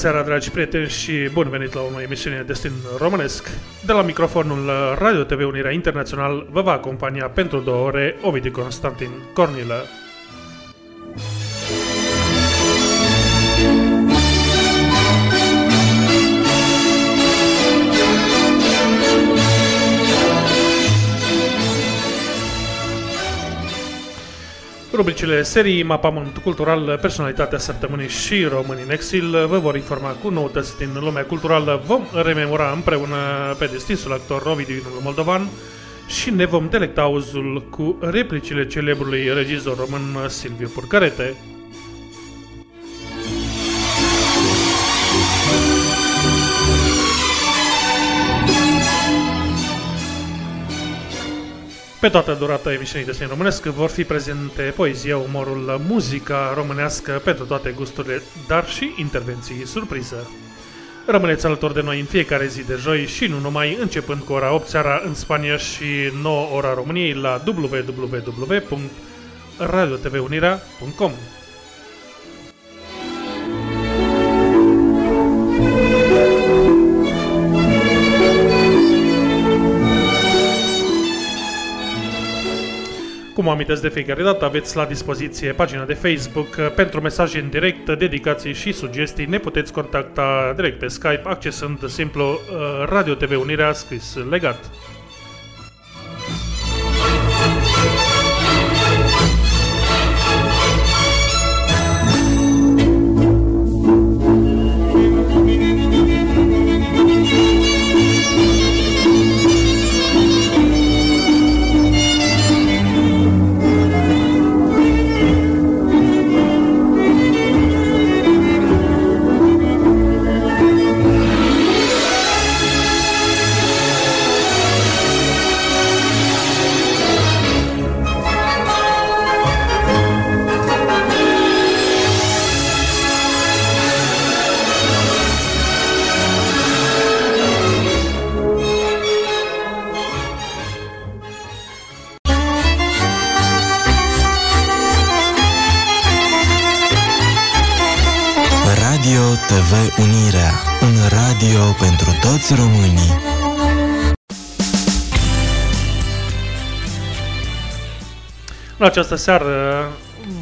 Bună seara, dragi prieteni, și bun venit la o nouă emisiune Destin Românesc. De la microfonul Radio TV Unirea Internațional vă va acompania pentru două ore Ovidiu Constantin Cornilă. Rubricile serii Mapamont Cultural, Personalitatea Săptămânii și Români în Exil vă vor informa cu noutăți din lumea culturală. Vom rememora împreună pe distinsul actor Ovidiu Inul Moldovan și ne vom delecta auzul cu replicile celebrului regizor român Silviu Purcarete. Pe toată durata emisiunii de românesc vor fi prezente poezia, umorul, muzica românească pentru toate gusturile, dar și intervenții surpriză. Rămâneți alături de noi în fiecare zi de joi și nu numai, începând cu ora 8 seara în Spania și 9 ora României la www.radiotvunirea.com. Cum amintesc de fiecare dată, aveți la dispoziție pagina de Facebook pentru mesaje în direct, dedicații și sugestii. Ne puteți contacta direct pe Skype accesând simplu uh, Radio TV Unirea scris legat. Toți românii. În această seară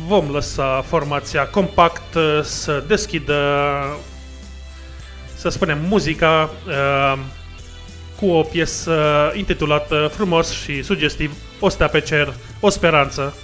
vom lăsa formația compact să deschidă, să spunem, muzica uh, cu o piesă intitulată frumos și sugestiv O stea pe cer, o speranță.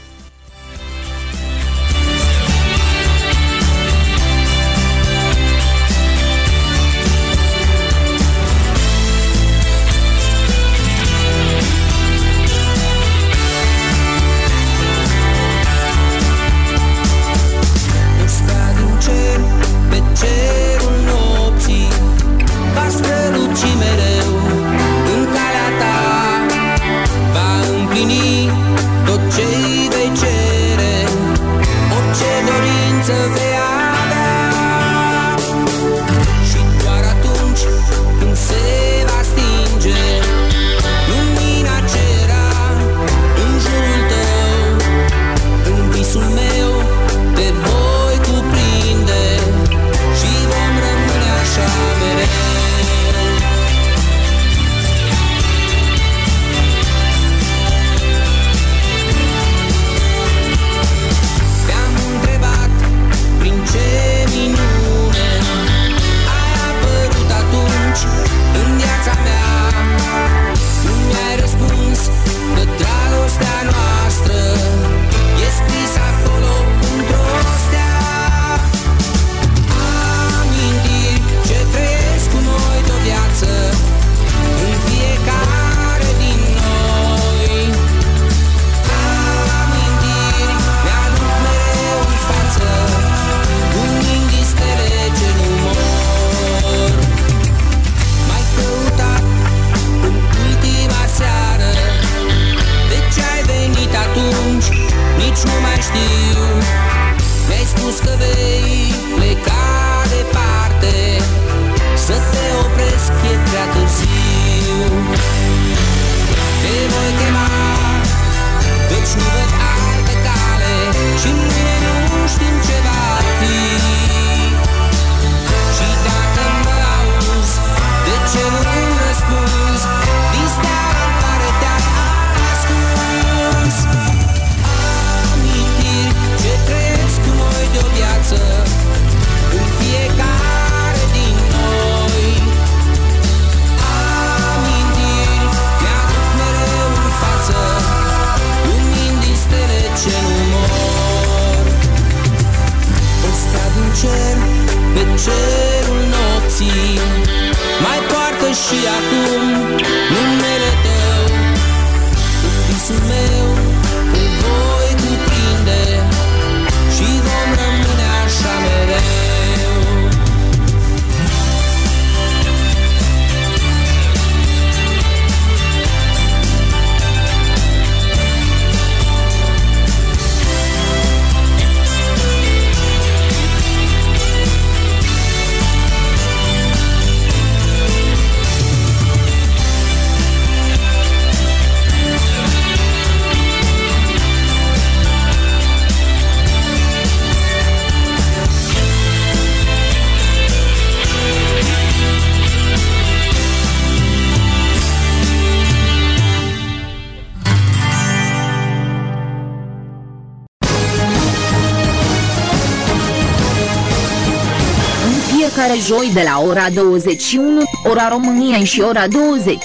De la ora 21, ora României și ora 20,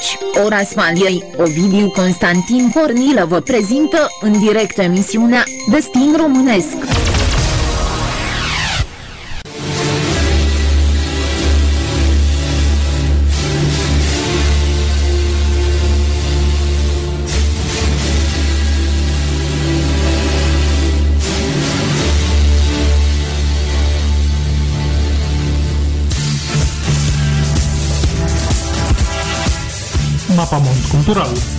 ora Spaniei, Ovidiu Constantin Pornilă vă prezintă în direct emisiunea Destin Românesc. Mapamont cultural.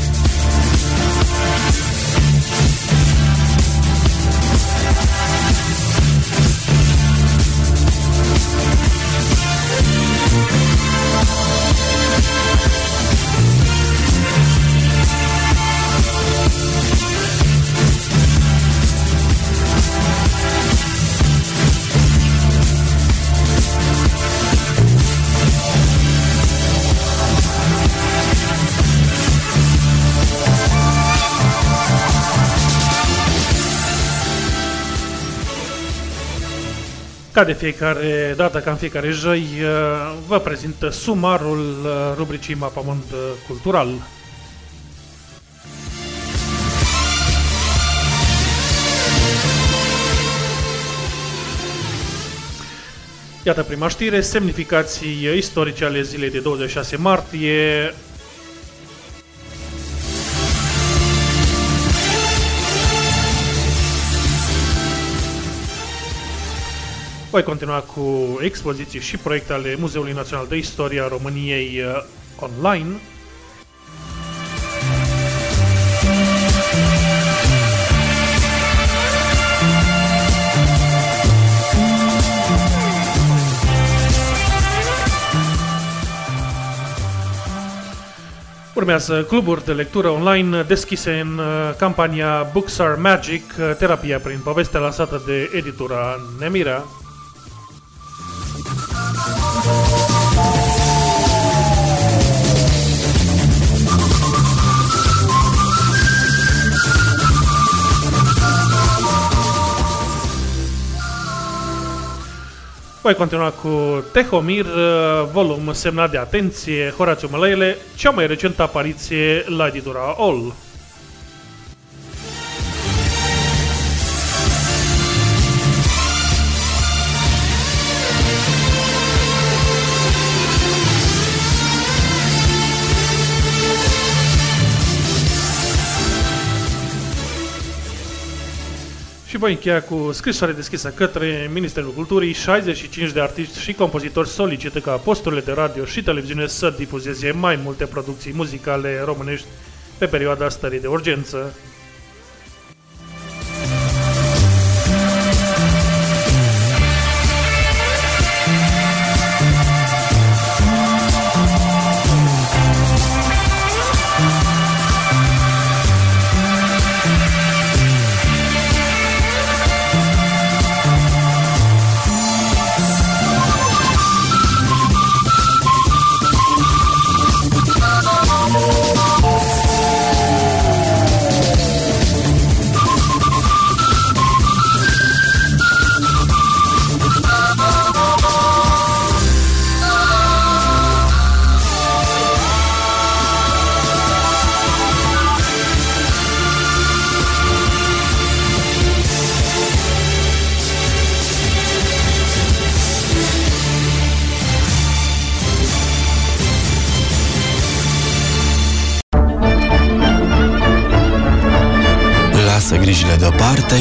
Ca de fiecare dată, ca în fiecare joi, uh, vă prezint sumarul uh, rubricii Mapamont uh, Cultural. Iată prima știre, semnificații istorice ale zilei de 26 martie. Voi continua cu expoziții și proiecte ale Muzeului Național de Istoria României uh, online. Urmează cluburi de lectură online deschise în uh, campania Books Are Magic, uh, terapia prin poveste lansată de editura Nemira. Voi continua cu Tehomir, uh, volum semnat de atenție, Horațiu Mălăile, cea mai recentă apariție la editura All. Și voi încheia cu scrisoare deschisă către Ministerul Culturii. 65 de artiști și compozitori solicită ca posturile de radio și televiziune să difuzeze mai multe producții muzicale românești pe perioada stării de urgență.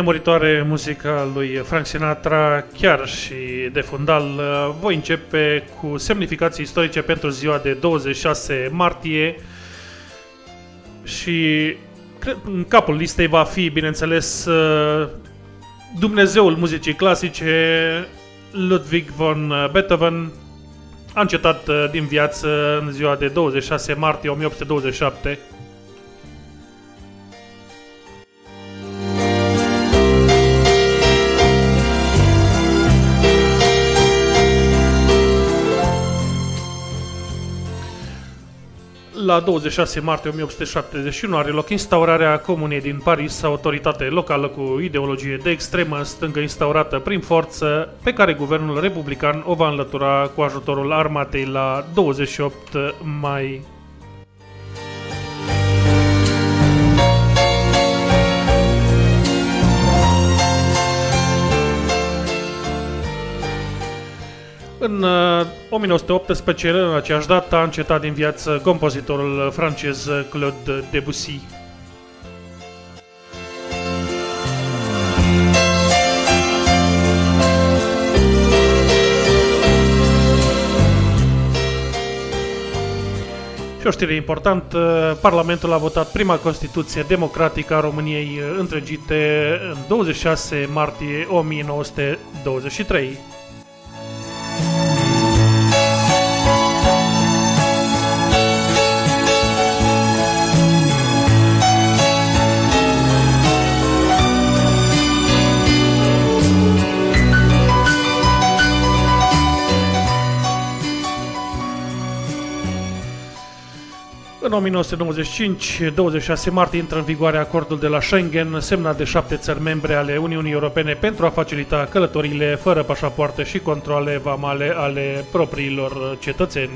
Nemuritoare muzica lui Frank Sinatra, chiar și de fundal, voi începe cu semnificații istorice pentru ziua de 26 martie și în capul listei va fi, bineînțeles, Dumnezeul muzicii clasice, Ludwig von Beethoven, a încetat din viață în ziua de 26 martie 1827 la 26 martie 1871 are loc instaurarea Comunei din Paris, autoritate locală cu ideologie de extremă stângă instaurată prin forță, pe care guvernul republican o va înlătura cu ajutorul armatei la 28 mai În 1918, uh, în aceeași dată, a încetat din viață compozitorul francez Claude Debussy. Și o știre importantă, Parlamentul a votat prima Constituție democratică a României uh, întregite în 26 martie 1923. În 1995, 26 martie, intră în vigoare acordul de la Schengen, semnat de șapte țări membre ale Uniunii Europene pentru a facilita călătorile fără pașapoarte și controle vamale ale propriilor cetățeni.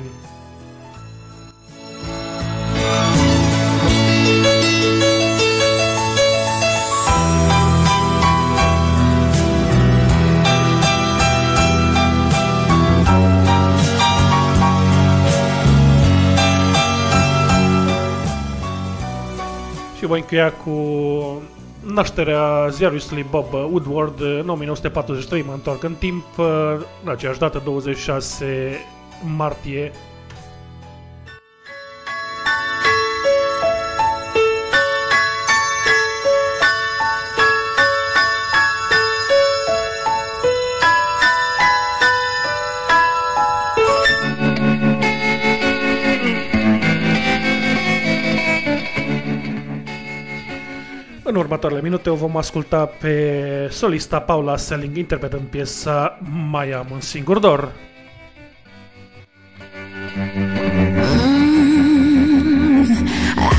Și voi încheia cu nașterea ziaristului Bob Woodward în 1943. Mă întorc în timp, în aceeași dată, 26 martie În următoarele minute o vom asculta pe solista Paula Selling interpretând piesa Mai am un singur dor.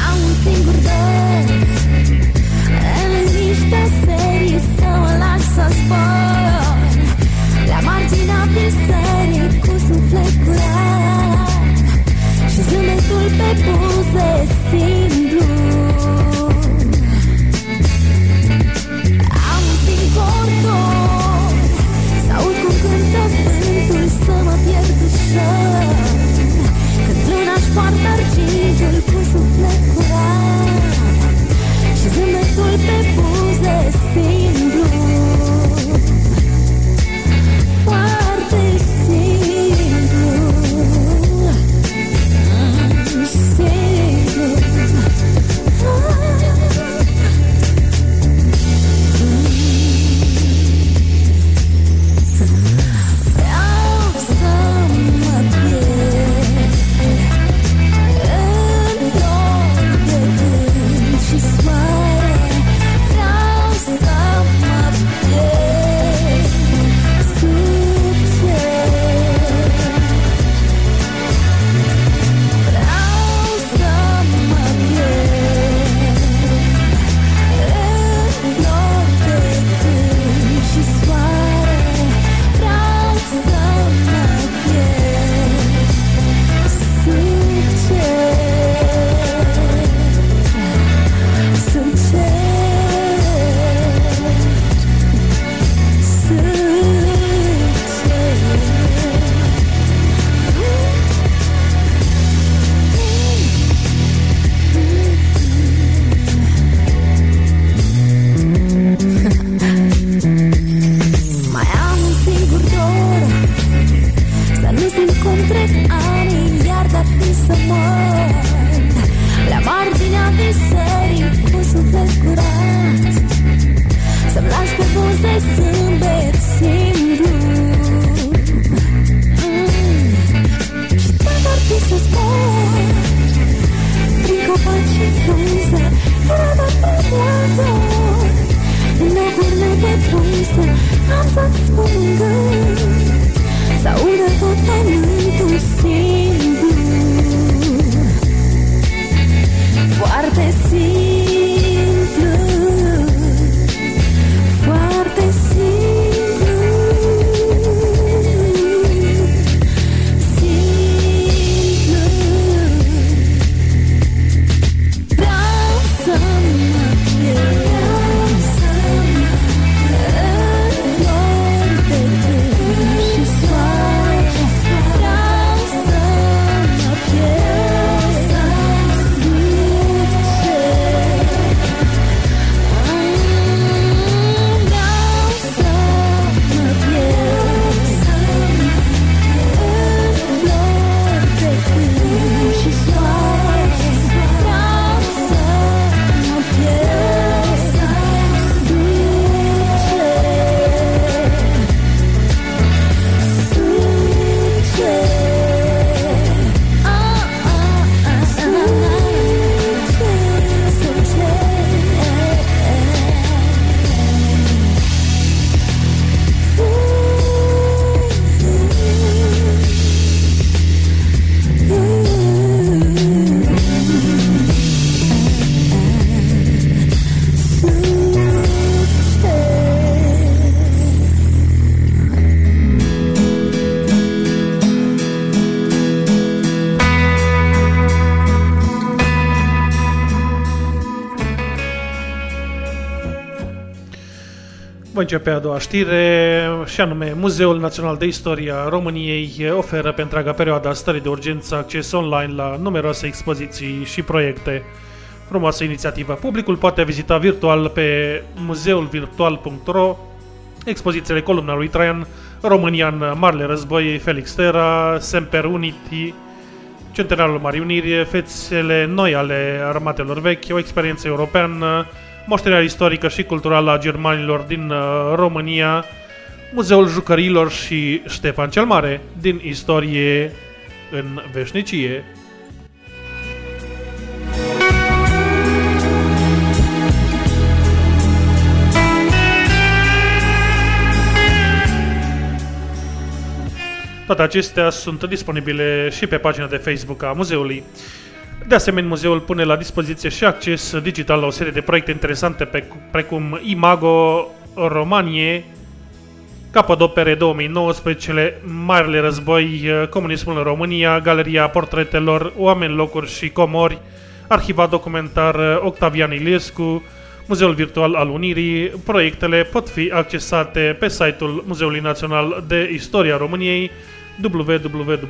Am un singur dor. În niște serii Să mă las să zbor La marginea pisării Cu suflet curat Și zâmbetul pe buze Simplu Voi începe a doua știre, și anume Muzeul Național de Istoria României oferă pe întreaga perioadă a stării de urgență acces online la numeroase expoziții și proiecte. Frumoasă inițiativă. Publicul poate vizita virtual pe muzeulvirtual.ro expozițiile columna lui Traian, România în Marele Război, Felix Terra, Semper Unity, Centenarul Marii Uniri, fețele noi ale armatelor vechi, o experiență europeană, moștenirea istorică și culturală a germanilor din uh, România, Muzeul Jucăriilor și Ștefan cel Mare, din istorie în veșnicie. Toate acestea sunt disponibile și pe pagina de Facebook a muzeului. De asemenea, muzeul pune la dispoziție și acces digital la o serie de proiecte interesante pe, precum Imago Romanie, Capodopere 2019, Marele Război, Comunismul în România, Galeria Portretelor, Oameni, Locuri și Comori, Arhiva Documentar Octavian Iliescu, Muzeul Virtual al Unirii. Proiectele pot fi accesate pe site-ul Muzeului Național de Istoria României www.mnir.ro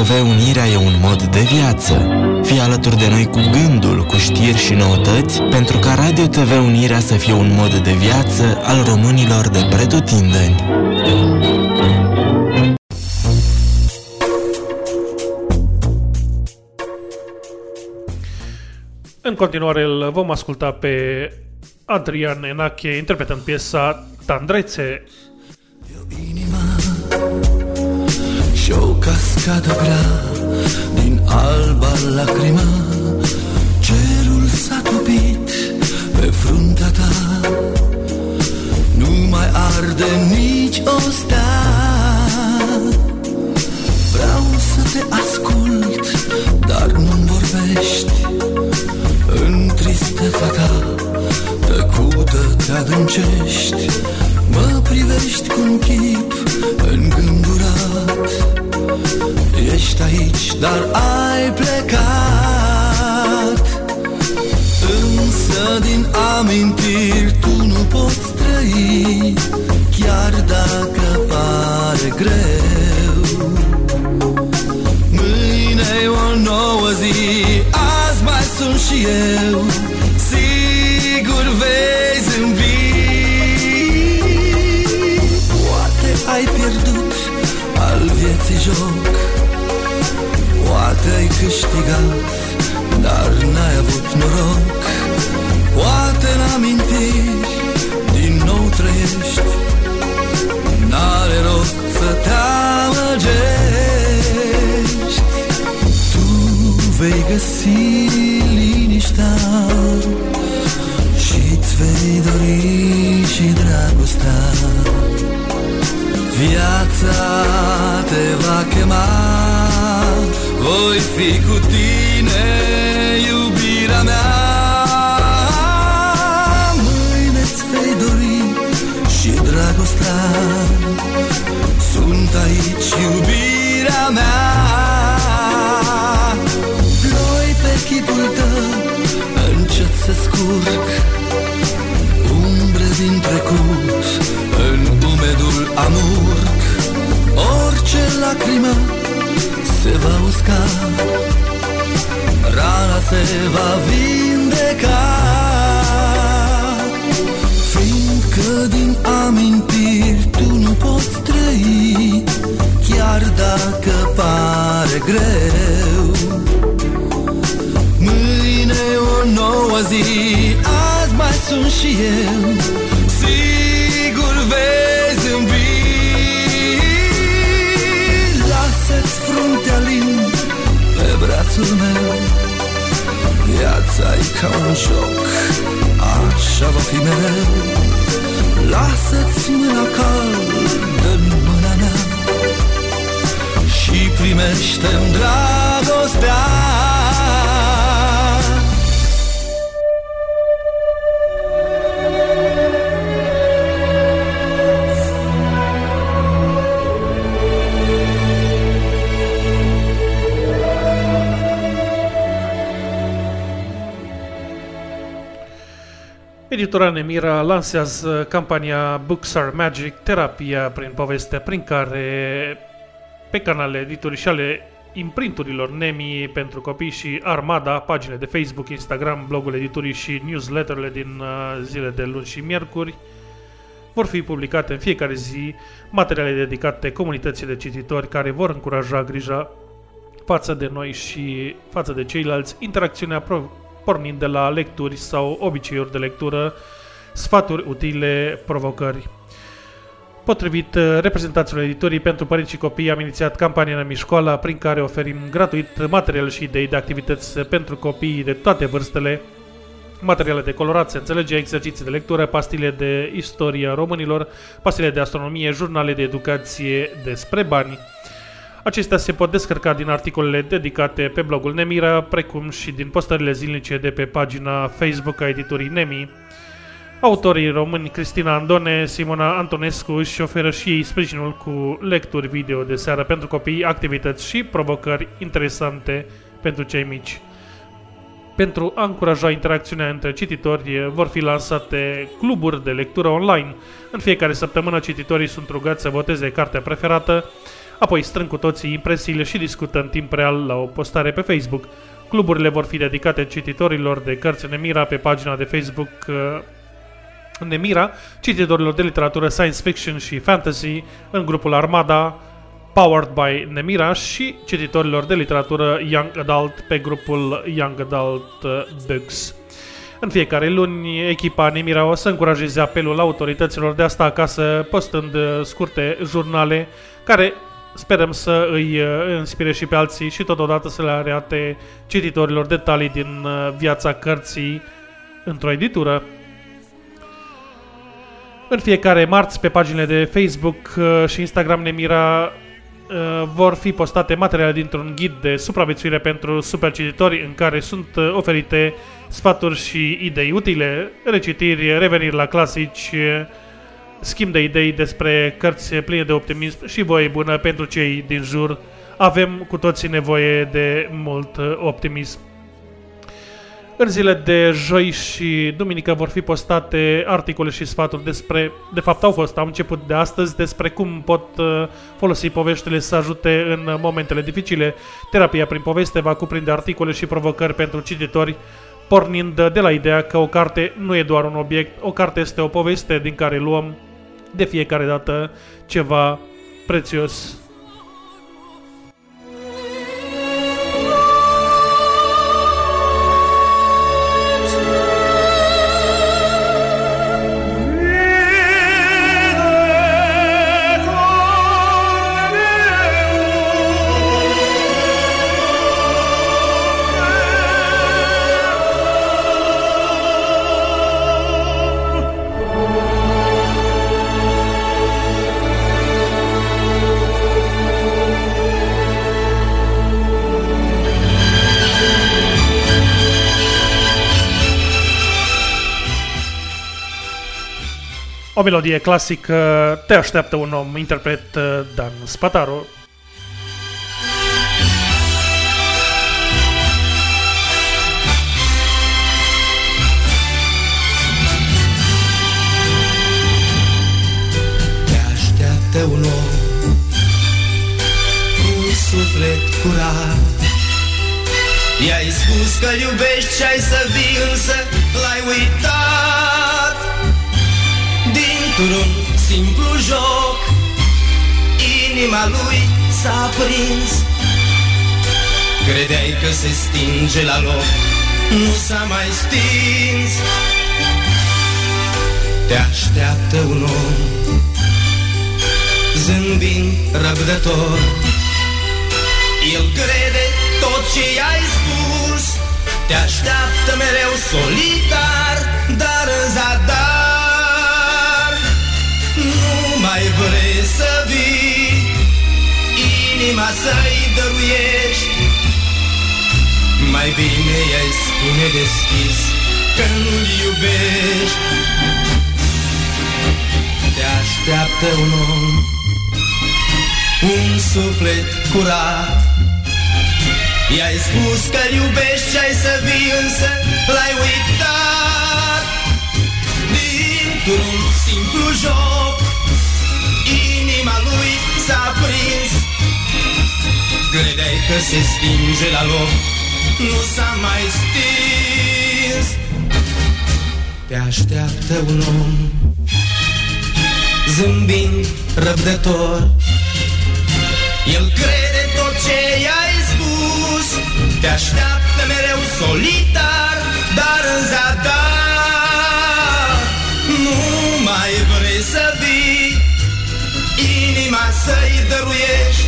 TV Unirea e un mod de viață. Fii alături de noi cu gândul, cu știri și noutăți, pentru ca Radio TV Unirea să fie un mod de viață al românilor de pretutindeni. În continuare îl vom asculta pe Adrian Enache interpretând piesa Tandrețe. Inima Și o cascadă grea din alba lacrima Cerul s-a topit pe fruntea ta. Nu mai arde nici o stea. Vreau să te ascult, dar nu-mi vorbești. În tristețea ta, tăcută te adâncești. Mă privești cu un chip îngândurat Ești aici, dar ai plecat. Însă din amintiri tu nu poți trăi Chiar dacă pare greu. Mâine e o nouă zi Azi mai sunt și eu. Sigur vei zâmbi. Poate ai pierdut al vieții joc Poate ai câștigat Dar n-ai avut noroc. Poate în amintiri Din nou trăiești. N-are rost să te amăgești. Tu vei găsi liniștea Și-ți vei dori și dragostea Viața te va chema. Voi fi cu tine, iubirea mea. Mâine-ți vei dori și dragostea. Sunt aici, iubirea mea. Ploi pe chipul tău, încet se scurg Umbre din trecut în umedul amurg Orice lacrimă se va usca Rana se va vindeca. Fiindcă din amintiri tu nu poți trăi Chiar dacă pare greu. Mâine e o nouă zi Azi mai sunt și eu pe brațul meu Viața e ca un joc Așa va fi mereu. Lasă-ți mâna caldă în mâna mea Și primește-mi dragostea Editura Nemira lansează campania Books are Magic, terapia prin poveste, prin care pe canale editorii și ale imprinturilor Nemi pentru copii și Armada, pagine de Facebook, Instagram, blogul editurii și newsletterele din uh, zile de luni și miercuri, vor fi publicate în fiecare zi materiale dedicate comunității de cititori care vor încuraja grija față de noi și față de ceilalți, interacțiunea pro- pornind de la lecturi sau obiceiuri de lectură, sfaturi utile, provocări. Potrivit uh, reprezentanților editorii pentru părinți și copii, am inițiat campania Nami Școala, prin care oferim gratuit material și idei de activități pentru copii de toate vârstele, materiale de colorat, se înțelege, exerciții de lectură, pastile de istoria românilor, pastile de astronomie, jurnale de educație despre bani. Acestea se pot descărca din articolele dedicate pe blogul Nemira, precum și din postările zilnice de pe pagina Facebook a editorii Nemi. Autorii români Cristina Andone, Simona Antonescu își oferă și ei sprijinul cu lecturi video de seară pentru copii, activități și provocări interesante pentru cei mici. Pentru a încuraja interacțiunea între cititori, vor fi lansate cluburi de lectură online. În fiecare săptămână, cititorii sunt rugați să voteze cartea preferată, apoi strâng cu toții impresiile și discută în timp real la o postare pe Facebook. Cluburile vor fi dedicate cititorilor de cărți Nemira pe pagina de Facebook uh, Nemira, cititorilor de literatură science fiction și fantasy în grupul Armada, Powered by Nemira și cititorilor de literatură Young Adult pe grupul Young Adult uh, Books. În fiecare luni, echipa Nemira o să încurajeze apelul autorităților de asta acasă, postând uh, scurte jurnale care Sperăm să îi uh, inspire și pe alții și totodată să le arate cititorilor detalii din uh, viața cărții într-o editură. În fiecare marți pe paginile de Facebook uh, și Instagram Nemira uh, vor fi postate materiale dintr-un ghid de supraviețuire pentru supercititori în care sunt uh, oferite sfaturi și idei utile, recitiri, reveniri la clasici, uh, schimb de idei despre cărți pline de optimism și voie bună pentru cei din jur. Avem cu toții nevoie de mult uh, optimism. În zile de joi și duminică vor fi postate articole și sfaturi despre, de fapt au fost, au început de astăzi, despre cum pot uh, folosi poveștile să ajute în momentele dificile. Terapia prin poveste va cuprinde articole și provocări pentru cititori, pornind de la ideea că o carte nu e doar un obiect, o carte este o poveste din care luăm de fiecare dată ceva prețios. O melodie clasică, te așteaptă un om, interpret uh, Dan Spataru. Te așteaptă un om Cu un suflet curat I-ai spus că iubești și ai să vii Însă l-ai uitat Dintr-un simplu joc. Inima lui s-a prins Credeai că se stinge la loc. Nu s-a mai stins. Te așteaptă un om zâmbind răbdător. El crede tot ce i-ai spus. Te așteaptă mereu solitar Dar în zadar Nu mai vrei să vii Inima să-i dăruiești? Mai bine i-ai spune deschis Că nu-l iubești. Te așteaptă un om Un suflet curat. I-ai spus că iubești și ai să vii Însă l-ai uitat. Dintr-un simplu joc Inima lui s-a prins. Credeai că se stinge la loc Nu s-a mai stins. Te așteaptă un om zâmbind răbdător. El crede tot ce i-ai spus. Te așteaptă mereu solitar Dar în zadar dăruiești.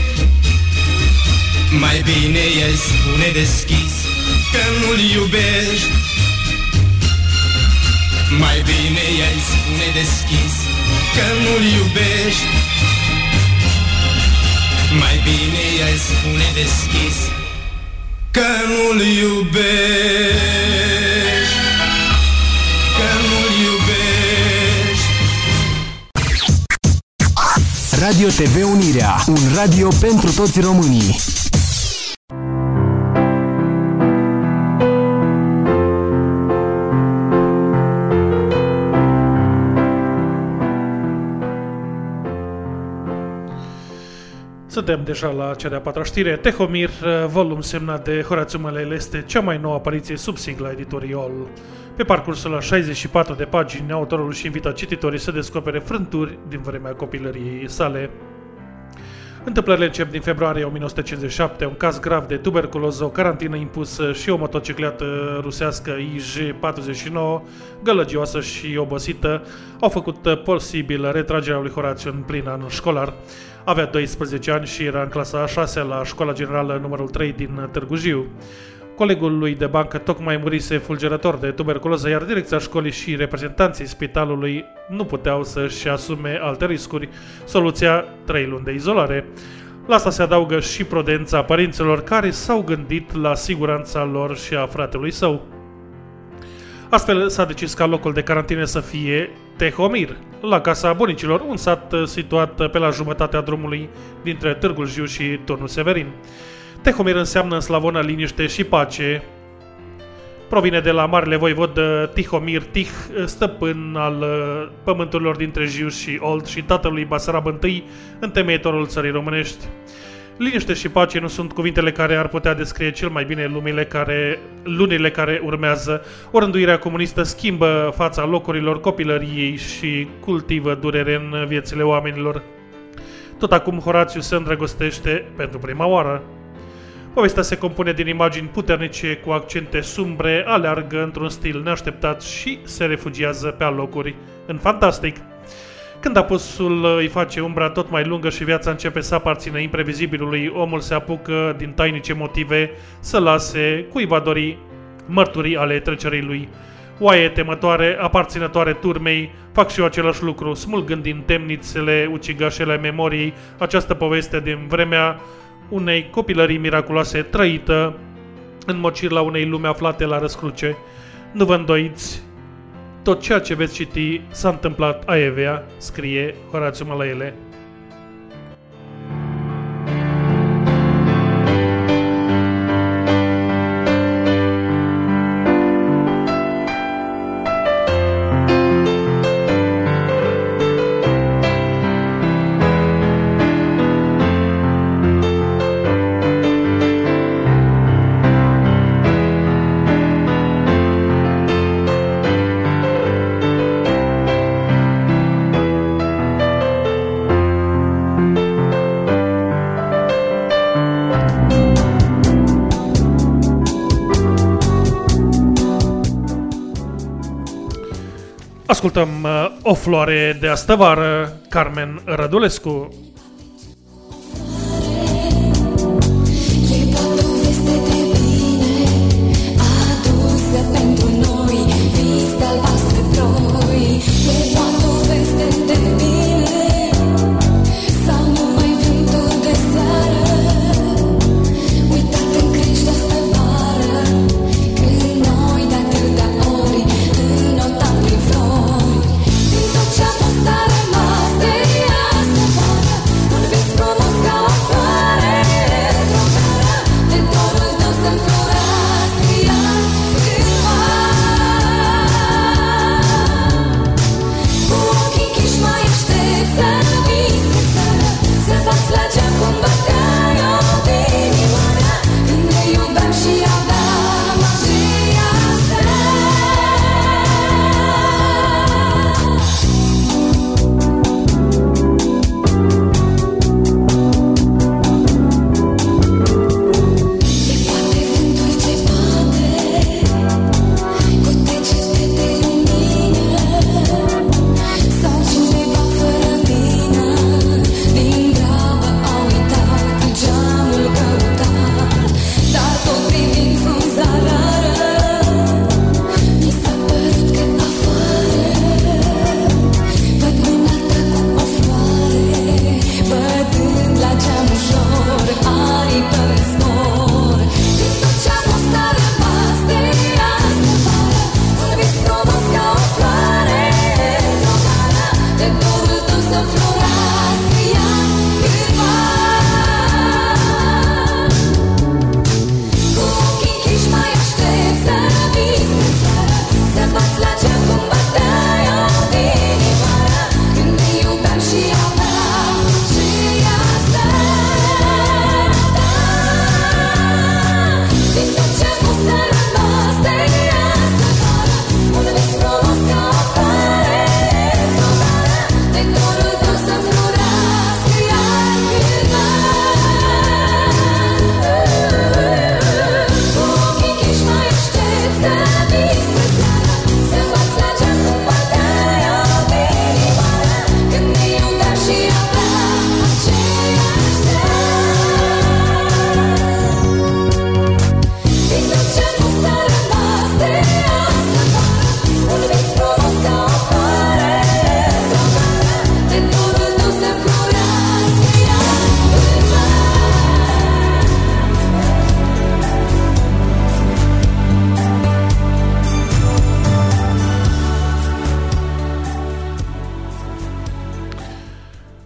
Mai bine i-ai spune deschis Că nu-l iubești. Mai bine i-ai spune deschis că nu-l iubești. Mai bine i-ai spune deschis că nu-l iubești Radio TV Unirea, un radio pentru toți românii. Suntem deja la cea de-a patra știre. Tehomir, uh, volum semnat de Horațiu Mălele, este cea mai nouă apariție sub sigla editorial. Pe parcursul la 64 de pagini, autorul și invită cititorii să descopere frânturi din vremea copilăriei sale. Întâmplările încep din februarie 1957, un caz grav de tuberculoză, o carantină impusă și o motocicletă rusească IJ-49, gălăgioasă și obosită, au făcut posibil retragerea lui Horațiu în plin an școlar. Avea 12 ani și era în clasa a 6 la școala generală numărul 3 din Târgu Jiu. Colegul lui de bancă tocmai murise fulgerător de tuberculoză, iar direcția școlii și reprezentanții spitalului nu puteau să-și asume alte riscuri. Soluția, trei luni de izolare. La asta se adaugă și prudența părinților care s-au gândit la siguranța lor și a fratelui său. Astfel s-a decis ca locul de carantină să fie Tehomir, la casa bunicilor, un sat situat pe la jumătatea drumului dintre Târgul Jiu și Turnul Severin. Tehomir înseamnă în slavonă liniște și pace. Provine de la marele voivod uh, Tihomir Tih, uh, stăpân al uh, pământurilor dintre Jiu și Old și tatălui Basarab I, întemeitorul țării românești. Liniște și pace nu sunt cuvintele care ar putea descrie cel mai bine lumile care, lunile care urmează. O rânduirea comunistă schimbă fața locurilor copilăriei și cultivă durere în viețile oamenilor. Tot acum Horațiu se îndrăgostește pentru prima oară. Povestea se compune din imagini puternice cu accente sumbre, aleargă într-un stil neașteptat și se refugiază pe alocuri în fantastic. Când apusul îi face umbra tot mai lungă și viața începe să aparțină imprevizibilului, omul se apucă din tainice motive să lase cuiva dori mărturii ale trecerii lui. Oaie temătoare, aparținătoare turmei, fac și eu același lucru, smulgând din temnițele ucigașele memoriei această poveste din vremea unei copilării miraculoase trăită în mocir la unei lume aflate la răscruce. Nu vă îndoiți, tot ceea ce veți citi s-a întâmplat Evea, scrie Horațiu Mălăele. Ascultăm uh, o floare de astăvară, Carmen Rădulescu.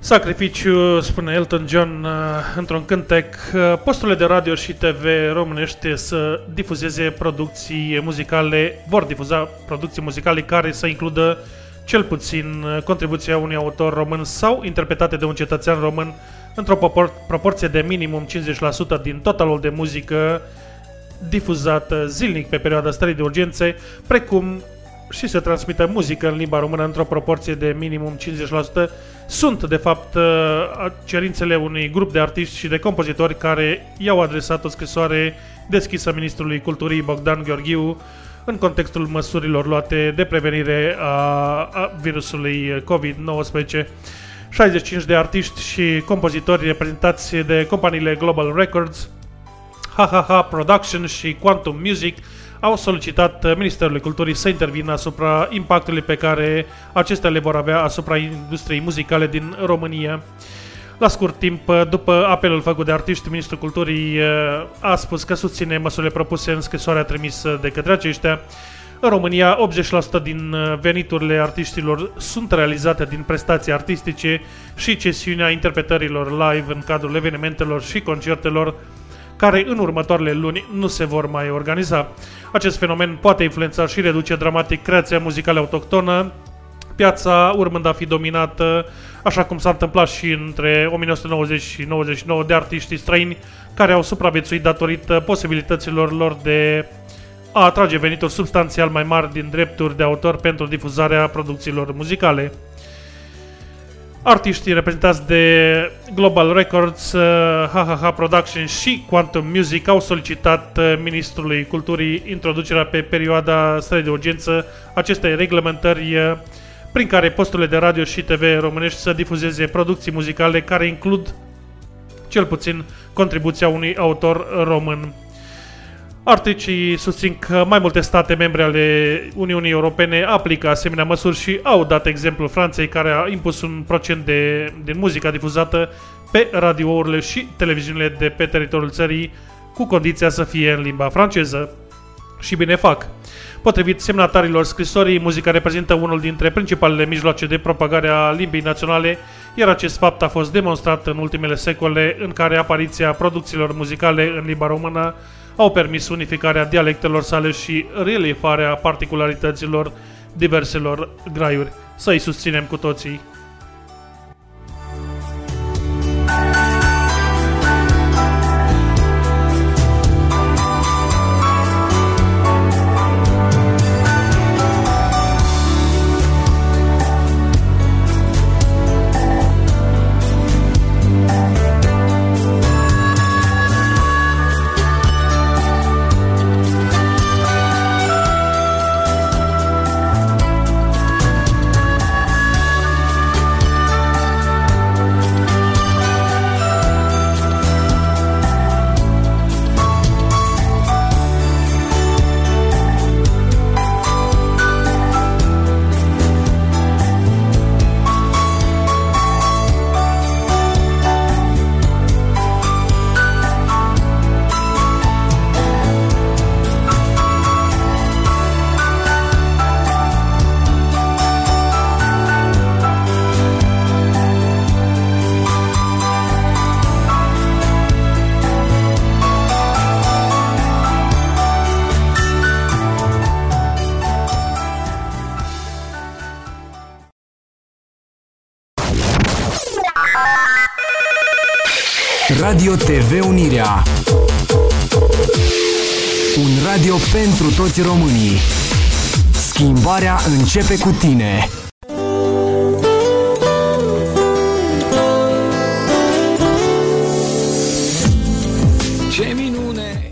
Sacrificiu, spune Elton John uh, într-un cântec, uh, posturile de radio și TV românești să difuzeze producții muzicale, vor difuza producții muzicale care să includă cel puțin uh, contribuția unui autor român sau interpretate de un cetățean român într-o popor- proporție de minimum 50% din totalul de muzică difuzată zilnic pe perioada stării de urgențe, precum și să transmită muzică în limba română într-o proporție de minimum 50%, sunt de fapt uh, cerințele unui grup de artiști și de compozitori care i-au adresat o scrisoare deschisă Ministrului Culturii Bogdan Gheorghiu în contextul măsurilor luate de prevenire a, a virusului COVID-19. 65 de artiști și compozitori reprezentați de companiile Global Records, HHH Production și Quantum Music au solicitat Ministerului Culturii să intervină asupra impactului pe care acestea le vor avea asupra industriei muzicale din România. La scurt timp, după apelul făcut de artiști, Ministrul Culturii eh, a spus că susține măsurile propuse în scrisoarea trimisă de către aceștia. În România, 80% din eh, veniturile artiștilor sunt realizate din prestații artistice și cesiunea interpretărilor live în cadrul evenimentelor și concertelor care în următoarele luni nu se vor mai organiza. Acest fenomen poate influența și reduce dramatic creația muzicală autohtonă, piața urmând a fi dominată, așa cum s-a întâmplat și între 1990 și 99 de artiști străini care au supraviețuit datorită posibilităților lor de a atrage venituri substanțial mai mari din drepturi de autor pentru difuzarea producțiilor muzicale. Artiștii reprezentați de Global Records, HHH Production și Quantum Music au solicitat uh, Ministrului Culturii introducerea pe perioada stării de urgență acestei reglementări uh, prin care posturile de radio și TV românești să difuzeze producții muzicale care includ cel puțin contribuția unui autor român. Articii susțin că mai multe state membre ale Uniunii Europene aplică asemenea măsuri și au dat exemplu Franței care a impus un procent de, din muzica difuzată pe radiourile și televiziunile de pe teritoriul țării cu condiția să fie în limba franceză. Și bine fac. Potrivit semnatarilor scrisorii, muzica reprezintă unul dintre principalele mijloace de propagare a limbii naționale, iar acest fapt a fost demonstrat în ultimele secole în care apariția producțiilor muzicale în limba română au permis unificarea dialectelor sale și relevarea particularităților diverselor graiuri. Să-i susținem cu toții! Începe cu tine. Ce minune!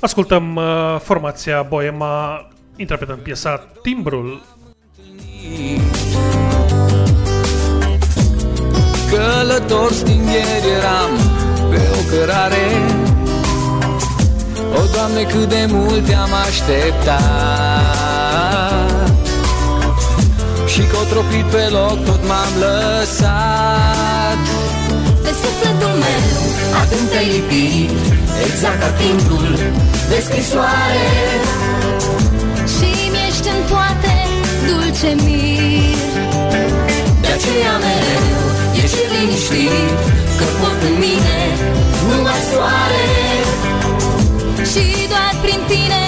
Ascultăm uh, formația Boema interpretând piesa Timbrul. Călător din ieri eram pe o cărare O, Doamne, cât de mult te-am așteptat Și cotropit pe loc tot m-am lăsat. De sufletul meu Acum te-ai lipit Exact ca timpul de scrisoare. Și mi-ești în toate dulce mir. De aceea mereu liniștit Că pot în mine numai soare. Și doar prin tine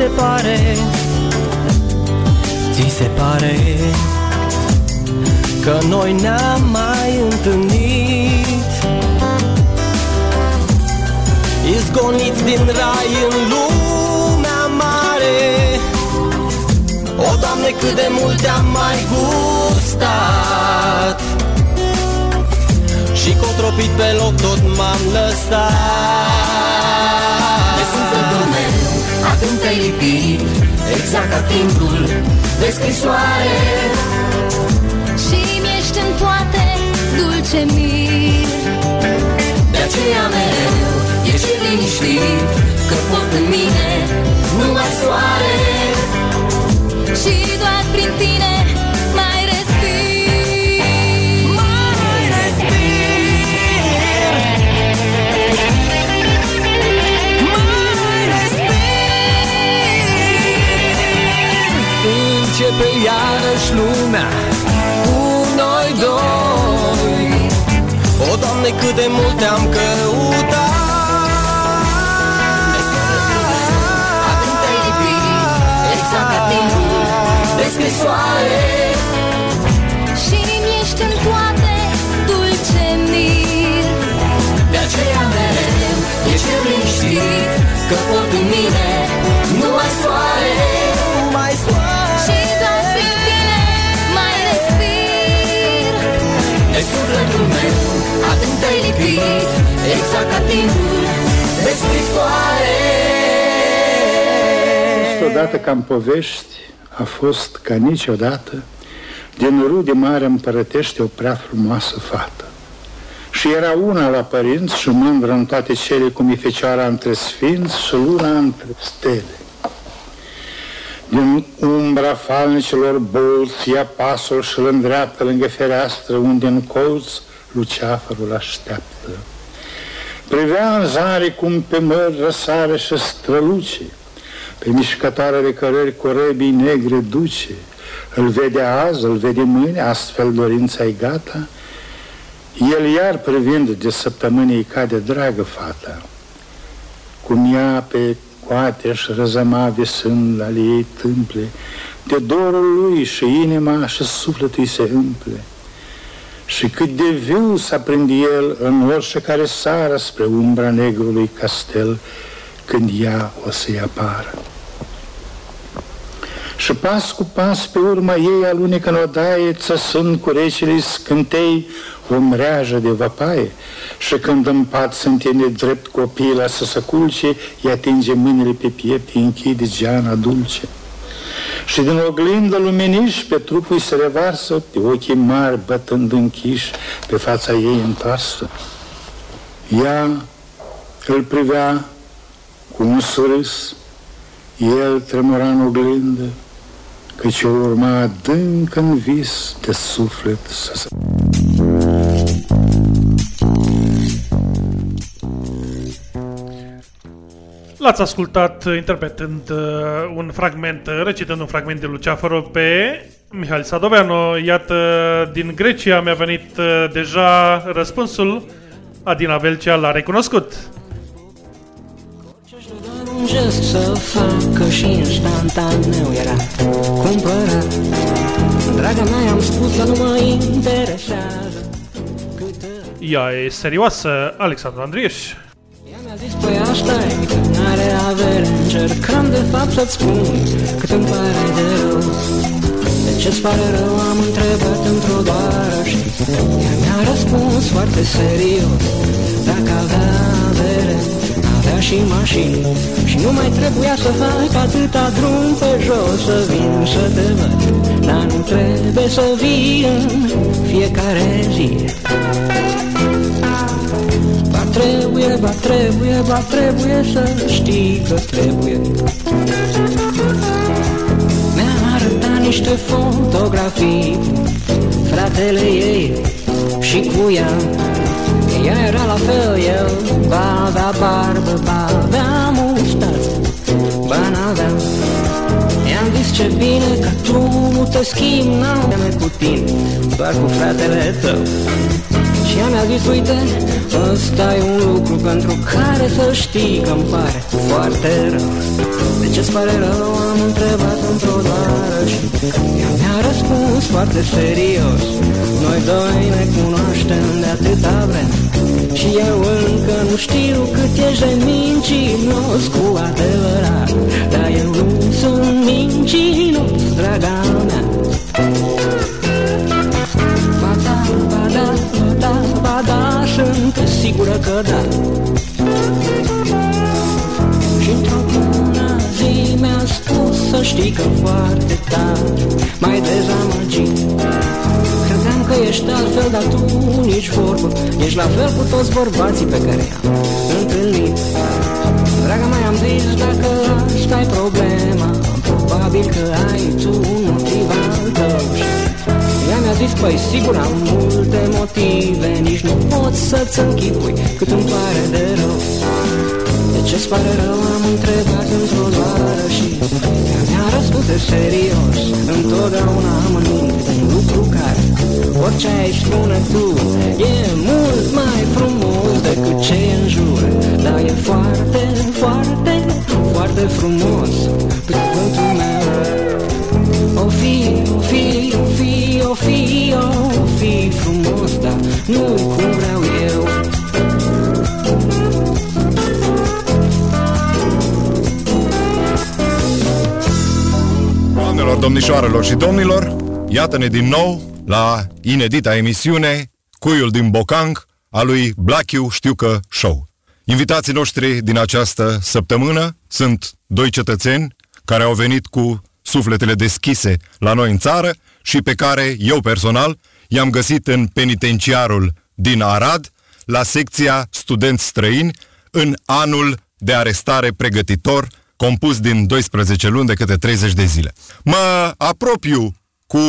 se pare Ți se pare Că noi ne-am mai întâlnit? Izgoniți din rai în lumea mare. O, Doamne, cât de mult am mai gustat. Și cotropit pe loc tot m-am lăsat. De sufletul meu acum te-ai lipit Exact ca timpul de scrisoare. Și mi-ești în toate dulce mir. De aceea mereu ești liniștit Că pot în mine numai soare. Și doar prin tine Începe iarăși lumea Cu noi doi. O, Doamne, cât de mult te-am căutat. Acum te-ai lipit Exact ca timpul de scrisoare. Și mi-ești în toate dulce mir. De aceea mereu ești liniștit Că pot în mine meu acum te-ai lipit Exact ca timpul de scrisoare Odată ca în povești a fost ca niciodată din rude mare împărătește o prea frumoasă fată. Și era una la părinți și mândră în toate cele cum e fecioara între sfinți și luna între stele. Din umbra falnicilor bolți ia pasul și îl îndreaptă lângă fereastră unde în colț luceafărul așteaptă. Privea în zare cum pe măr răsare și străluce, pe mișcătoare de cărări corebii negre duce, îl vede azi, îl vede mâine, astfel dorința-i gata, el iar privind de săptămâni îi cade dragă fata, cum ea pe coate și răzăma visând ale ei tâmple, de dorul lui și inima și sufletul îi se umple. Și cât de viu s-aprinde el în orice care sară spre umbra negrului castel, când ea o să-i apară. Și pas cu pas pe urma ei alunecă în odaie, țăsând cu recele scântei o mreajă de văpaie. Și când în pat se întinde drept copila să se culce, îi atinge mâinile pe piept, îi închide geana dulce. Și din oglindă luminiși pe trupul îi se revarsă, pe ochii mari bătând închiși, pe fața ei întoarsă. Ea îl privea cu un surâs, el tremura în oglindă, căci o urma adânc în vis de suflet să se... L-ați ascultat interpretând uh, un fragment, uh, recitând un fragment de Luceafără pe Mihail Sadoveanu. Iată, din Grecia mi-a venit uh, deja răspunsul. Adina Velcea l-a recunoscut. Un gest să fac că și instantaneu era cumpărat Draga mea, am spus că nu mă interesează Ea e serioasă, Alexandru Andrieș. Mi-a zis, păi asta e, că n-are avere Încercam de fapt să-ți spun cât îmi pare de rău. De ce-ți pare rău, am întrebat într-o doară Și ea mi-a răspuns foarte serios. Dacă avea avere, avea și mașini Și nu mai trebuia să fac atâta drum pe jos Să vin să te văd. Dar nu trebuie să vii în fiecare zi. Ba trebuie, ba trebuie, ba trebuie să știi că trebuie. Mi-a arătat niște fotografii Fratele ei și cu ea. Ea era la fel, El va avea barbă, va avea mustață Ba n-avea. I-am zis ce bine că tu nu te schimbi N-am mai cu tine, doar cu fratele tău Și ea mi-a zis, uite, ăsta e un lucru pentru care să știi că-mi pare foarte rău. De ce-ți pare rău? Am întrebat într-o doară și ea mi-a răspuns foarte serios. Noi doi ne cunoaștem de atâta vreme Și eu încă nu știu cât ești de mincinos cu adevărat. Dar eu nu sunt mincinos, draga mea sunt sigură că da. Și într-o bună zi mi-a spus să știi că foarte tare M-ai dezamăgit. Credeam că ești altfel, dar tu nici vorbă Ești la fel cu toți bărbații pe care i-am întâlnit. Draga mea, am zis dacă asta e problema Probabil că ai tu un motiv al tău Și ea mi-a zis, păi sigur am multe motive Nici nu pot să-ți închipui cât îmi pare de rău. De ce-ți pare rău am întrebat într-o doară Și ea mi-a răspuns de serios. Întotdeauna am în minte un lucru care Orice ai spune tu E mult mai frumos decât ce e în jur. Dar e foarte, foarte, foarte frumos Pe cuvântul meu o fi, o fi, o fi, o fi, o fi frumos, dar nu cum vreau eu Doamnelor, domnișoarelor și domnilor, iată-ne din nou la inedita emisiune Cuiul din Bocang a lui Black You Știu Că Show. Invitații noștri din această săptămână sunt doi cetățeni care au venit cu sufletele deschise la noi în țară și pe care eu personal i-am găsit în penitenciarul din Arad, la secția studenți străini, în anul de arestare pregătitor, compus din 12 luni de câte 30 de zile. Mă apropiu cu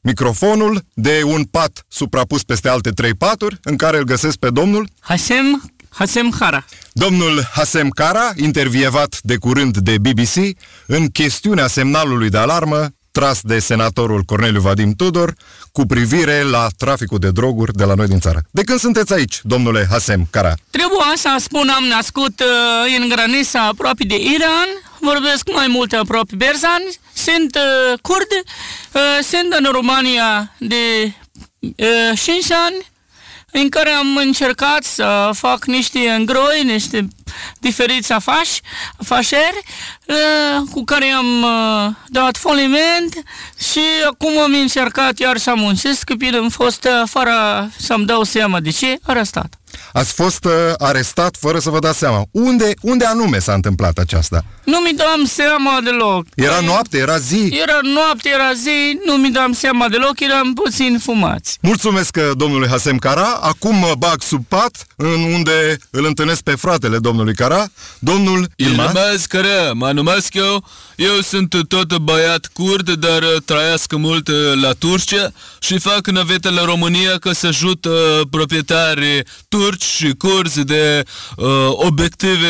microfonul de un pat suprapus peste alte trei paturi, în care îl găsesc pe domnul Hasem, Hasem Hara. Domnul Hasem Kara, intervievat de curând de BBC, în chestiunea semnalului de alarmă tras de senatorul Corneliu Vadim Tudor cu privire la traficul de droguri de la noi din țară. De când sunteți aici, domnule Hasem Kara? Trebuie să spun, am născut uh, în granița aproape de Iran, vorbesc mai multe aproape berzani, sunt uh, kurd, uh, sunt în România de uh, 5 ani, în care am încercat să fac niște îngroi, niște diferiți afași, afaceri, uh, cu care am uh, dat faliment și acum am încercat iar să muncesc, că am fost fără să-mi dau seama de ce, arestat. Ați fost uh, arestat fără să vă dați seama. Unde, unde anume s-a întâmplat aceasta? Nu mi dam seama deloc. Era noapte, era zi? Era noapte, era zi, nu mi dam seama deloc, eram puțin fumați. Mulțumesc, uh, domnule Hasem Cara. Acum mă bag sub pat, în unde îl întâlnesc pe fratele domnului Cara, domnul Ilmaz. Ilmaz Cara, mă numesc eu. Eu sunt tot băiat curd, dar uh, trăiesc mult uh, la Turcia și fac navete la România ca să ajut uh, proprietari turci și curzi de uh, obiective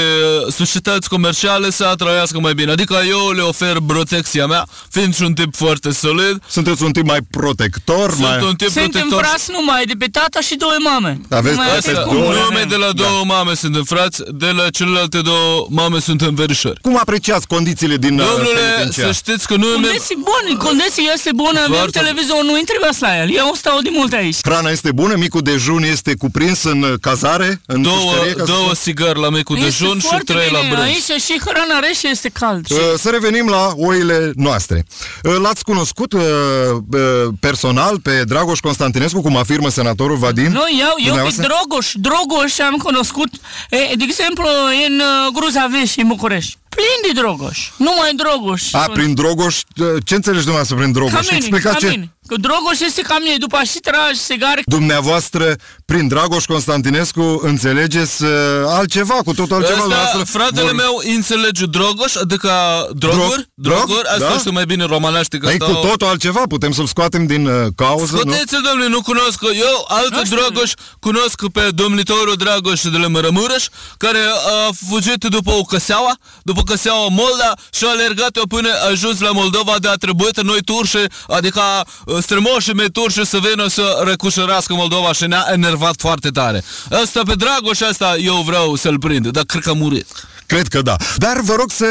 societăți comerciale să trăiască mai bine. Adică eu le ofer protecția mea, fiind și un tip foarte solid. Sunteți un tip mai protector? Sunt mai... un tip Suntem protector. frați numai de pe tata și două mame. Aveți Numai toate atât. două? Nume de la două mame suntem frați, de la celelalte două mame suntem verișori. Cum apreciați condițiile din uh, Domnule, penitenciar? să știți că nu e... Condiții bune, condiții este bună, avem Foarte- televizor, nu întrebați la el. Eu stau de mult aici. Hrana este bună, micul dejun este cuprins în uh, cazare, în Două, pușcărie, ca să două spun? sigări la micul Este dejun și foarte trei la bine. brânz. Aici și hrana rece este cald. Uh, Să revenim la oile noastre. Uh, L-ați cunoscut uh, uh, personal pe Dragoș Constantinescu, cum afirmă senatorul Vadim? Nu, eu, eu pe Dumneavoastră? Drogoș, Drogoș am cunoscut, e, de exemplu, în uh, Gruzaveș, în București. Plin de Drogoș, numai Drogoș. A, prin Drogoș, uh, ce înțelegi dumneavoastră prin Drogoș? Ca mine, Explicați ca ce... mine. Că Drogoș este ca mine, după și tragi sigare. Dumneavoastră, prin Dragoș Constantinescu, înțelegeți uh, altceva, cu totul altceva. Asta, Dumneavoastră fratele vor- meu înțelege Drogoș, adică droguri, Drog? droguri, asta Da? știu mai bine românește că Ei, cu stau... totul altceva, putem să-l scoatem din uh, cauză, nu? Scoteți-l, domnule, nu cunosc. Eu, altul Dragoș, cunosc pe domnitorul Dragoș de la Mărămurăș, care a fugit după o căseaua, după căseaua Molda și a alergat-o până a ajuns la Moldova de a trebuit noi turși, adică uh, strămoșii mei turși să vină să recușărească Moldova și ne-a enervat foarte tare. Asta pe Dragoș, asta eu vreau să-l prind, dar cred că a murit. Cred că da. Dar vă rog să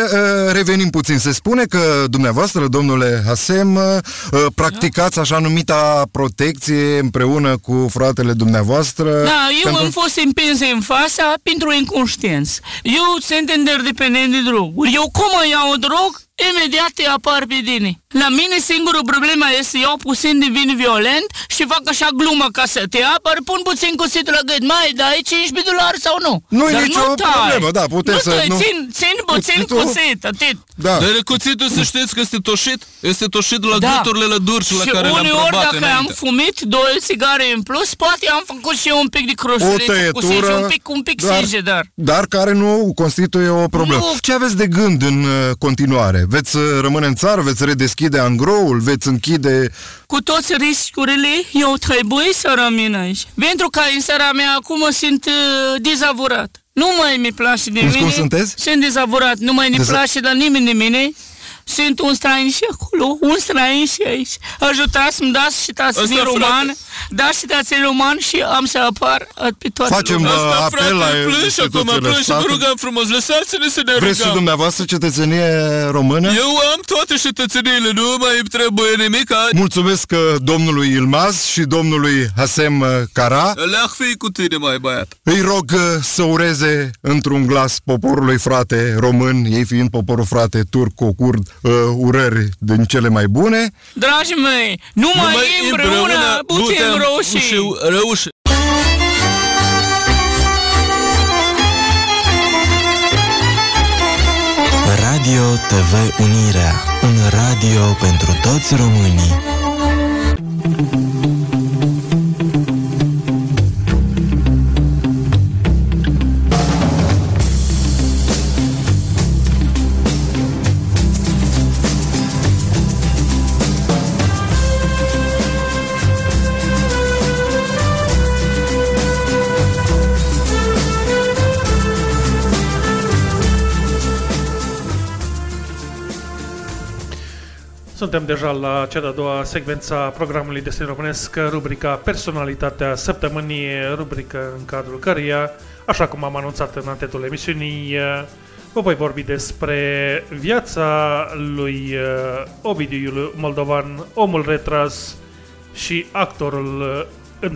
uh, revenim puțin. Se spune că dumneavoastră, domnule Hasem, uh, uh, practicați așa numita protecție împreună cu fratele dumneavoastră. Da, eu pentru- am fost împins în fața pentru inconștiență. Eu sunt interdependent de droguri. Eu cum iau o drog, imediat te apar pe tine. La mine singură problema este iau puțin de vin violent și fac așa glumă ca să te apăr, pun puțin cuțitul la gât, mai dai 15 dolari sau nu? Nu-i Dar nicio tai. problemă, da, puteți nu să- Tai, nu- țin, țin puțin Cuțitul- cuțit, atât. Da. Dar cuțitul să știți că este toșit, este toșit la Da. gâturile la durci la și care le-am uneori probat dacă am înainte. fumit două țigare în plus, poate am făcut și eu un pic de o croșuleță cu sânge, tăietură, un pic, un pic dar, sânge, dar... dar care nu constituie o problemă. Nu. Ce aveți de gând în uh, continuare? Veți uh, rămâne în țară, veți redeschide angroul, veți închide... Cu toți riscurile, eu trebuie să rămân aici. Pentru că în țara mea acum sunt uh, dezavurat. Nu mai mi place de Cum- mine. cum sunteți? Sunt dezavurat. Nu mai ne Deza- place la nimeni de mine. Sunt un străin și acolo, un străin și aici. Ajutați-mi, dați cetățenie Asta, roman, frate. dați cetățenie roman și am să apar uh, pe toată Facem, lumea. uh, Asta, apel frate, la plângi acum, instituțiile plângi și vă statului. rugăm frumos, lăsați-ne să ne Vreți și rugăm. dumneavoastră cetățenie română? Eu am toate cetățeniile, nu mai îmi trebuie nimic. Mulțumesc uh, domnului Ilmaz și domnului Hasem uh, Kara. Le-a fi cu tine, mai băiat. Îi rog uh, să ureze într-un glas poporului frate român, ei fiind poporul frate turco-curd, uh, urări din cele mai bune. Dragii mei, numai împreună putem roșii. reuși. Radio TV Unirea, un radio pentru toți românii. Suntem deja la cea de-a doua secvență a programului Destin Românesc, rubrica Personalitatea Săptămânii, rubrică în cadrul căreia, așa cum am anunțat în antetul emisiunii, vă voi vorbi despre viața lui uh, Ovidiu Moldovan, omul retras și actorul uh,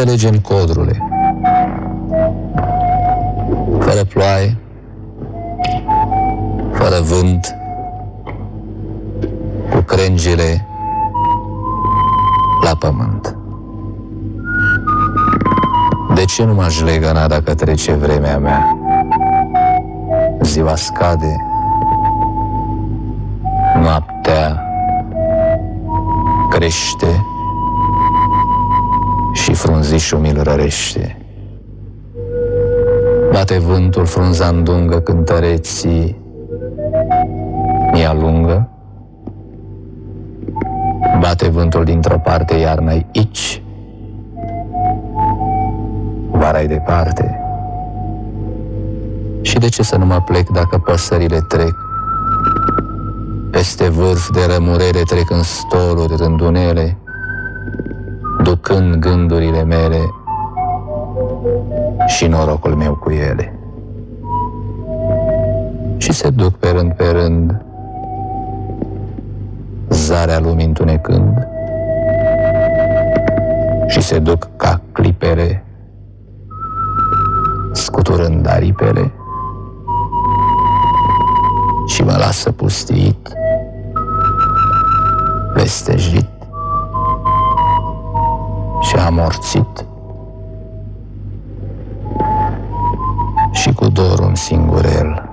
întârjit. Ce te alegem, codrule? fără ploaie, fără vânt, cu crengile la pământ. De ce nu m-aș legăna dacă trece vremea mea? Ziua scade, noaptea crește și frunzișul mi-l rărește. Bate vântul frunza îndungă cântăreții mi alungă. Bate vântul dintr-o parte, iarna aici, vara departe. Și de ce să nu mă plec dacă păsările trec? Peste vârf de rămurere trec în stoluri rândunele, ducând gândurile mele și norocul meu cu ele. Și se duc pe rând pe rând, zarea lumii întunecând, și se duc ca clipele, scuturând aripele, și mă lasă pustit, vestejit și amorțit. Și cu dor un singur el,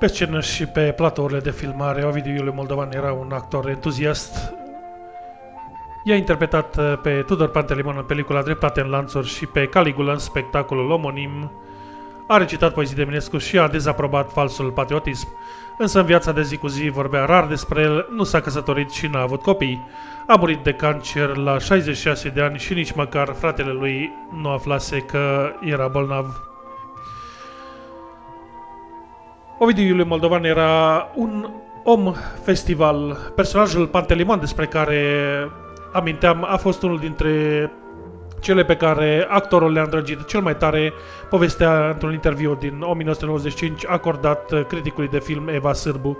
Pe scenă și pe platourile de filmare, Ovidiu Iuliu Moldovan era un actor entuziast. I-a interpretat uh, pe Tudor Pantelimon în pelicula Dreptate în lanțuri și pe Caligula în spectacolul omonim. A recitat poezii de Minescu și a dezaprobat falsul patriotism. Însă în viața de zi cu zi vorbea rar despre el, nu s-a căsătorit și n-a avut copii. A murit de cancer la 66 de ani și nici măcar fratele lui nu aflase că era bolnav. Ovidiu Iuliu Moldovan era un om festival. Personajul Pantelimon despre care aminteam a fost unul dintre cele pe care actorul le-a îndrăgit cel mai tare, povestea într-un interviu din 1995 acordat criticului de film Eva Sârbu.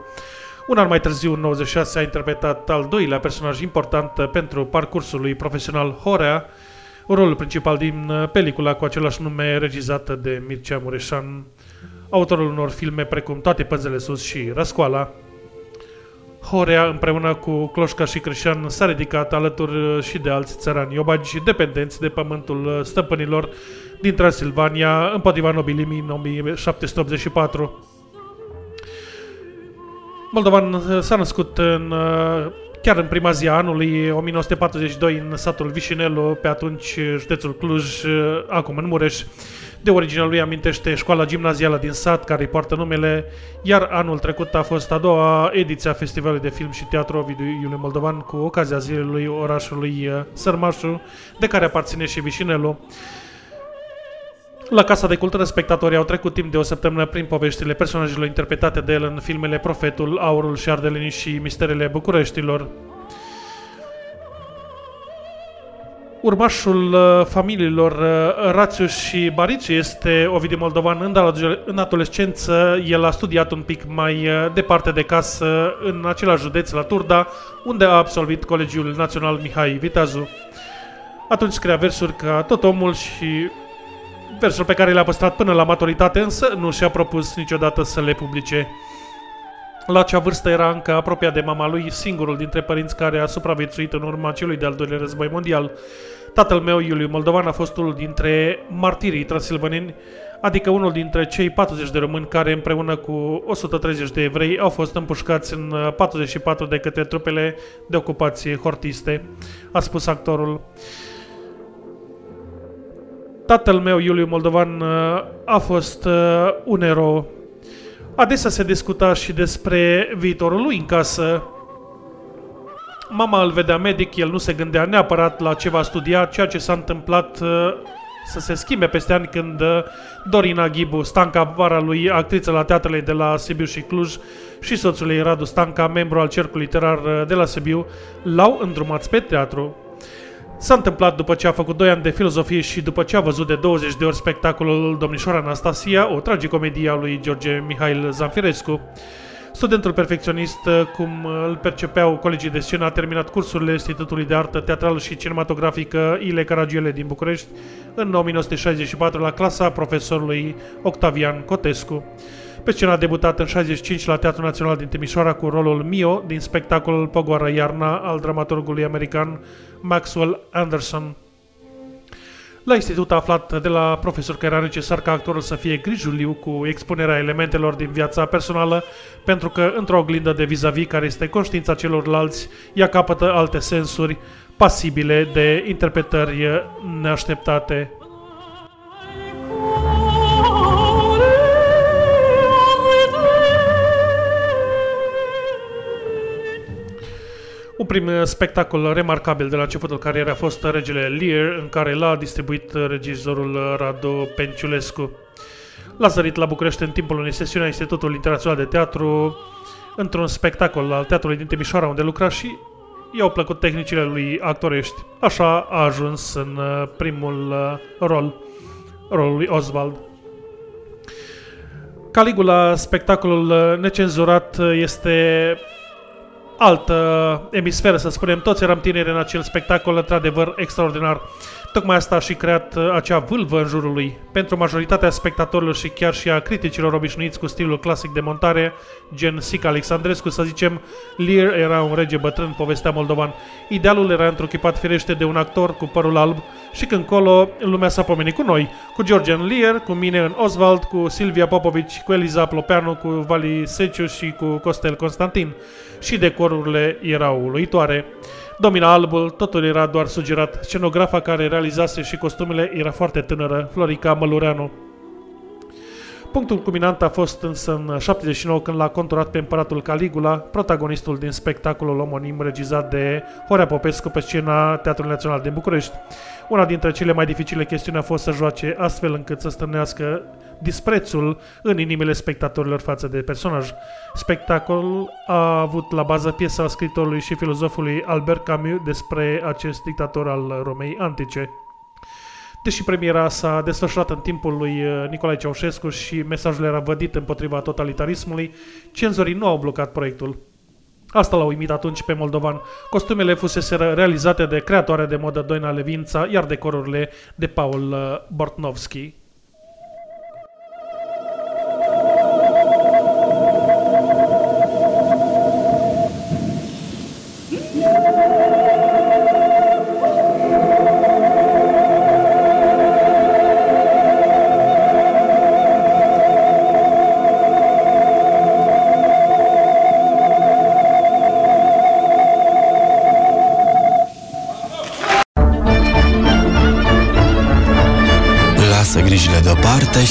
Un an mai târziu, în 96, a interpretat al doilea personaj important pentru parcursul lui profesional Horea, rolul principal din pelicula cu același nume regizată de Mircea Mureșan autorul unor filme precum Toate păzele sus și Răscoala. Horea, împreună cu Cloșca și Crișan, s-a ridicat alături și de alți țărani iobagi dependenți de pământul stăpânilor din Transilvania împotriva nobilimii în 1784. Moldovan s-a născut în, chiar în prima zi a anului 1942 în satul Vișinelu, pe atunci județul Cluj, acum în Mureș. De originea lui amintește școala gimnazială din sat, care îi poartă numele, iar anul trecut a fost a doua ediție a Festivalului de Film și Teatru Ovidiu Iuliu Moldovan cu ocazia zilei orașului uh, Sărmașu, de care aparține și Vișinelu. La Casa de Cultură, spectatorii au trecut timp de o săptămână prin poveștile personajelor interpretate de el în filmele Profetul, Aurul și Ardelenii și Misterele Bucureștilor. Urmașul uh, familiilor uh, Rațiu și Bariciu este Ovidiu Moldovan în adolescență. El a studiat un pic mai uh, departe de casă, în același județ, la Turda, unde a absolvit Colegiul Național Mihai Viteazu. Atunci scria versuri ca tot omul și versuri pe care le-a păstrat până la maturitate, însă nu și-a propus niciodată să le publice. La acea vârstă era încă apropiat de mama lui, singurul dintre părinți care a supraviețuit în urma celui de-al doilea război mondial. Tatăl meu, Iuliu Moldovan, a fost unul dintre martirii transilvaneni, adică unul dintre cei 40 de români care împreună cu 130 de evrei au fost împușcați în 44 de către trupele de ocupație hortiste, a spus actorul. Tatăl meu, Iuliu Moldovan, a fost uh, un erou Adesea se discuta și despre viitorul lui în casă. Mama îl vedea medic, el nu se gândea neapărat la ce va studia, ceea ce s-a întâmplat uh, să se schimbe peste ani când uh, Dorina Ghibu, Stanca vara lui, actriță la teatrele de la Sibiu și Cluj, și soțul ei Radu Stanca, membru al cercului literar uh, de la Sibiu, l-au îndrumat pe teatru. S-a întâmplat după ce a făcut 2 ani de filozofie și după ce a văzut de 20 de ori spectacolul Domnișoara Anastasia, o tragicomedie a lui George Mihail Zanfirescu. Studentul perfecționist, cum îl percepeau colegii de scenă, a terminat cursurile Institutului de Artă Teatrală și Cinematografică Ile Caragiele din București în 1964 la clasa profesorului Octavian Cotescu. Pe scenă a debutat în 65 la Teatrul Național din Timișoara cu rolul Mio din spectacolul Pogoară Iarna al dramaturgului american Maxwell Anderson. La institut a aflat de la profesor că era necesar ca actorul să fie grijuliu cu expunerea elementelor din viața personală, pentru că într-o oglindă de vis-a-vis care este conștiința celorlalți, ea capătă alte sensuri pasibile de interpretări neașteptate. Un prim spectacol remarcabil de la începutul carierei a fost Regele Lear, în care l-a distribuit regizorul Radu Penciulescu. L-a zărit la București în timpul unei sesiuni a Institutului Internațional de Teatru, într-un spectacol al Teatrului din Timișoara, unde lucra și i-au plăcut tehnicile lui actorești. Așa a ajuns în primul rol, rolul lui Oswald. Caligula, spectacolul necenzurat, este altă emisferă, să spunem. Toți eram tineri în acel spectacol, într-adevăr, extraordinar. Tocmai asta a și creat uh, acea vâlvă în jurul lui. Pentru majoritatea spectatorilor și chiar și a criticilor obișnuiți cu stilul clasic de montare, gen Sica Alexandrescu, să zicem, Lear era un rege bătrân, povestea moldovan. Idealul era întruchipat firește de un actor cu părul alb și când colo lumea s-a pomenit cu noi, cu Georgian Lear, cu mine în Oswald, cu Silvia Popovici, cu Eliza Plopeanu, cu Vali Seciu și cu Costel Constantin. Și decorurile erau uluitoare. Domina albul, totul era doar sugerat. Scenografa care realizase și costumele era foarte tânără, Florica Mălureanu. Punctul culminant a fost însă în 79 când l-a conturat pe împăratul Caligula, protagonistul din spectacolul omonim regizat de Horea Popescu pe scena Teatrului Național din București. Una dintre cele mai dificile chestiuni a fost să joace astfel încât să stârnească disprețul în inimile spectatorilor față de personaj. Spectacolul a avut la bază piesa scritorului și filozofului Albert Camus despre acest dictator al Romei antice. Deși premiera s-a desfășurat în timpul lui uh, Nicolae Ceaușescu și mesajul era vădit împotriva totalitarismului, cenzorii nu au blocat proiectul. Asta l-a uimit atunci pe moldovan. Costumele fusese realizate de creatoare de modă Doina Levința, iar decorurile de Paul uh, Bortnovski.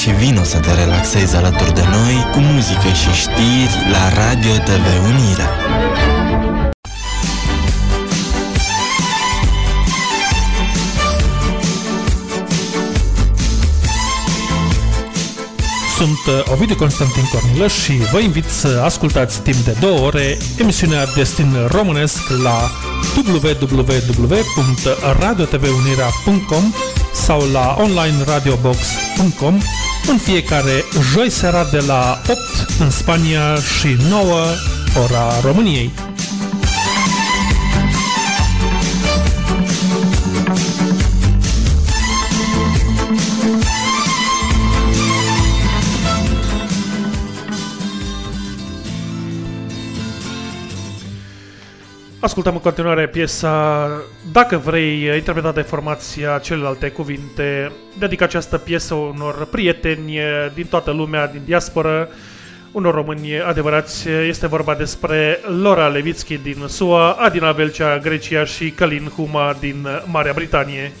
Și vino să te relaxezi alături de noi cu muzică și știri la Radio TV Unirea. Sunt uh, Ovidiu Constantin Cornilăș și vă invit să ascultați timp de două ore emisiunea Destin Românesc la www.radiotvunirea.com sau la onlineradiobox.com în fiecare joi seara de la 8 în Spania și 9 ora României. Ascultăm în continuare piesa Dacă vrei, interpretată de formația celelalte cuvinte. Dedic această piesă unor prieteni din toată lumea, din diasporă, unor români adevărați. Este vorba despre Laura Levitski din SUA, Adina Velcea, Grecia și Călin Huma din Marea Britanie.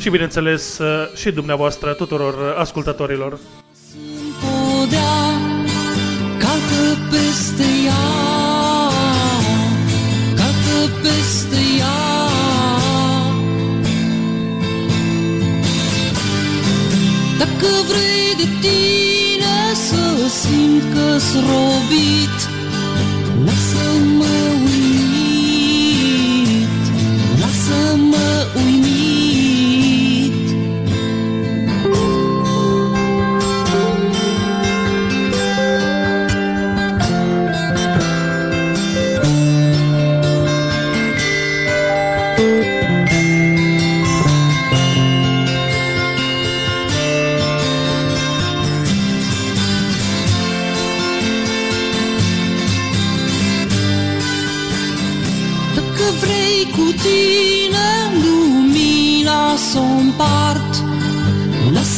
Și bineînțeles și dumneavoastră tuturor ascultătorilor. Cată peste ea, cată peste ea. Dacă vrei de tine să simt că-s robit, lasă-mă uimit, lasă-mă uimit.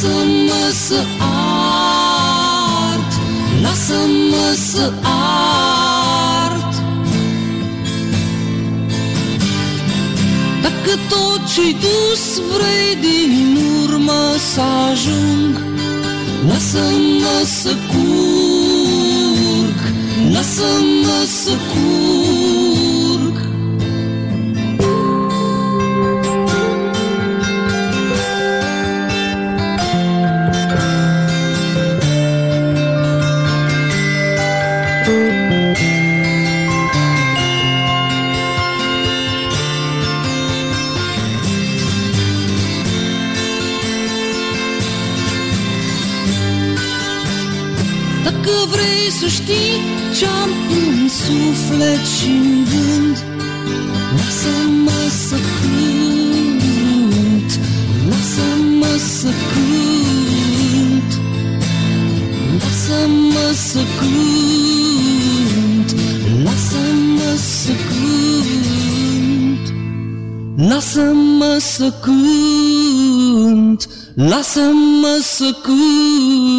Lasă-mă să ard Lasă-mă să ard. Dacă tot ce-ai dus vrei din urmă să ajung Lasă-mă să curg Lasă-mă să curg să cânt Lasă-mă să cânt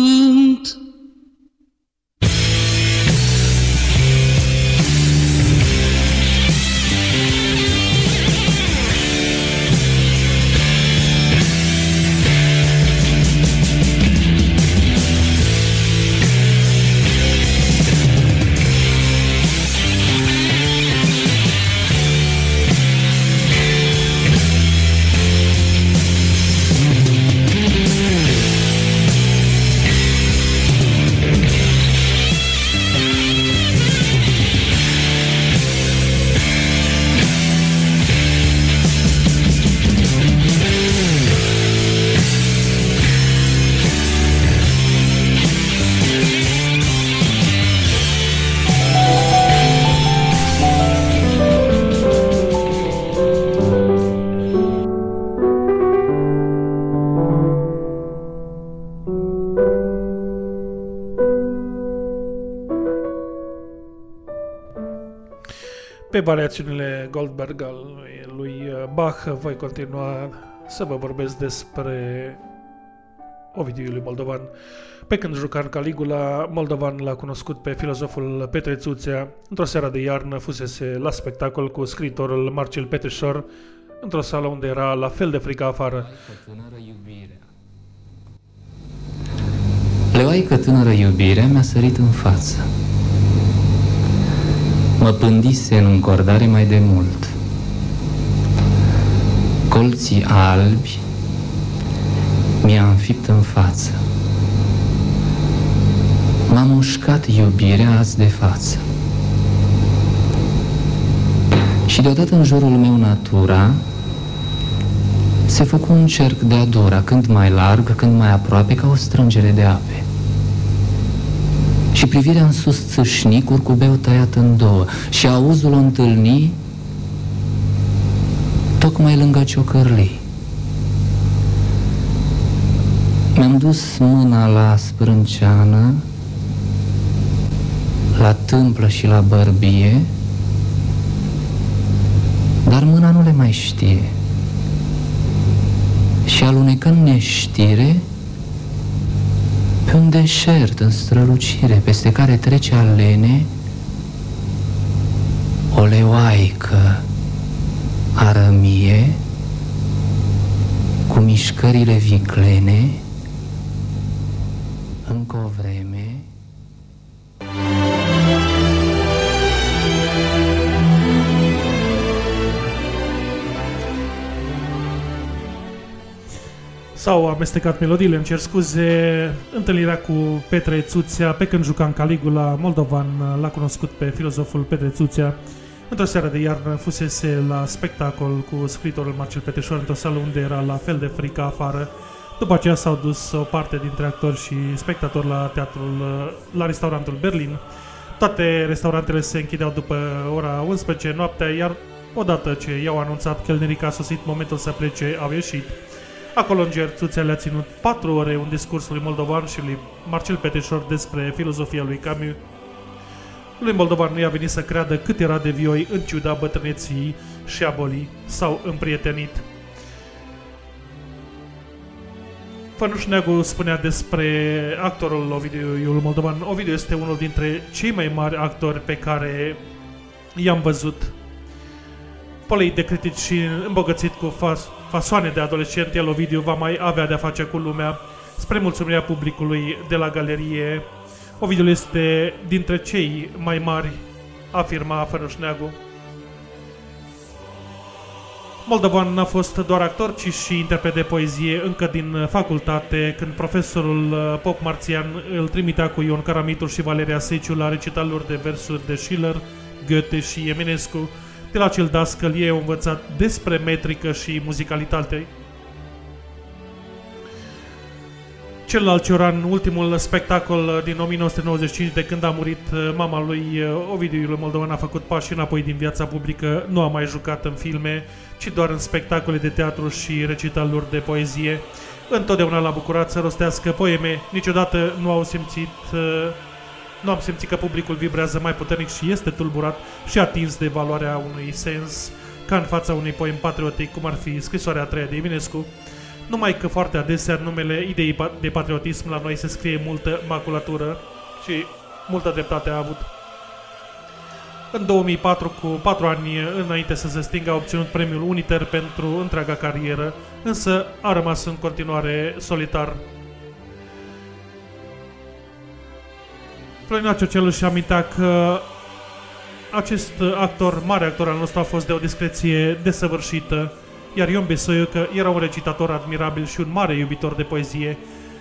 variațiunile Goldberg al lui- lui uh, Bach voi continua să vă vorbesc despre Ovidiu lui Moldovan. Pe când juca în Caligula, Moldovan l-a cunoscut pe filozoful Petre Țuțea. Într-o seară de iarnă fusese la spectacol cu scriitorul Marcel Petrișor într-o sală unde era la fel de frică afară. Leoaică tânără iubirea mi-a sărit în față. Mă pândise în încordare mai de mult. Colții albi mi-a înfipt în față. M-a mușcat iubirea azi de față. Și deodată în jurul meu natura se făcu un cerc de adora, când mai larg, când mai aproape, ca o strângere de ape. Și privirea în sus țâșni, curcubeu tăiat în două, și auzul o întâlni tocmai lângă ciocărlii. Mi-am dus mâna la sprânceană, la tâmplă și la bărbie, dar mâna nu le mai știe. Și alunecând neștire, pe un deșert în strălucire, peste care trece alene, o leoaică arămie, cu mișcările viclene, încă o vreme, S-au amestecat melodiile, îmi cer scuze. Întâlnirea cu Petre Țuțea, pe când juca în Caligula, Moldovan l-a cunoscut pe filozoful Petre Țuțea. Într-o seară de iarnă fusese la spectacol cu scriitorul Marcel Peteșor într-o sală unde era la fel de frică afară. După aceea s-au dus o parte dintre actori și spectatori la teatrul, la restaurantul Berlin. Toate restaurantele se închideau după ora 11 noaptea, iar odată ce i-au anunțat chelnerii că a sosit momentul să plece, au ieșit. Acolo în Gerțuțea le-a ținut patru ore un discurs lui Moldovan și lui Marcel Peteșor despre filozofia lui Camus. Lui Moldovan nu i-a venit să creadă cât era de vioi în ciuda bătrâneții și a bolii. S-au împrietenit. Fănuș Neagu spunea despre actorul Ovidiu Iul Moldovan. Ovidiu este unul dintre cei mai mari actori pe care i-am văzut. Poleit de critici și îmbogățit cu fas- fasoane de adolescent, el Ovidiu va mai avea de-a face cu lumea spre mulțumirea publicului de la galerie. Ovidiu este dintre cei mai mari, afirma Fănuș Neagu. Moldovan n-a fost doar actor, ci și interpret de poezie încă din facultate, când profesorul uh, Pop Marțian îl trimitea cu Ion Caramitul și Valeria Seciu la recitaluri de versuri de Schiller, Goethe și Eminescu. De la acel dascăl ei au învățat despre metrică și muzicalitate. Celălalt Cioran, ultimul spectacol din 1995, de când a murit uh, mama lui uh, Ovidiu Iuliu Moldovan, a făcut pași înapoi din viața publică, nu a mai jucat în filme, ci doar în spectacole de teatru și recitaluri de poezie. Întotdeauna l-a bucurat să rostească poeme, niciodată nu au simțit uh, nu am simțit că publicul vibrează mai puternic și este tulburat și atins de valoarea unui sens ca în fața unui poem patriotic, cum ar fi scrisoarea a treia de Eminescu, numai că foarte adesea numele ideii pa- de patriotism la noi se scrie multă maculatură și multă dreptate a avut. În 2004, cu 4 ani înainte să se stingă, a obținut premiul Uniter pentru întreaga carieră, însă a rămas în continuare solitar. Florina Ciocelu și amintea că acest actor, mare actor al nostru, a fost de o discreție desăvârșită, iar Ion Besoiu că era un recitator admirabil și un mare iubitor de poezie,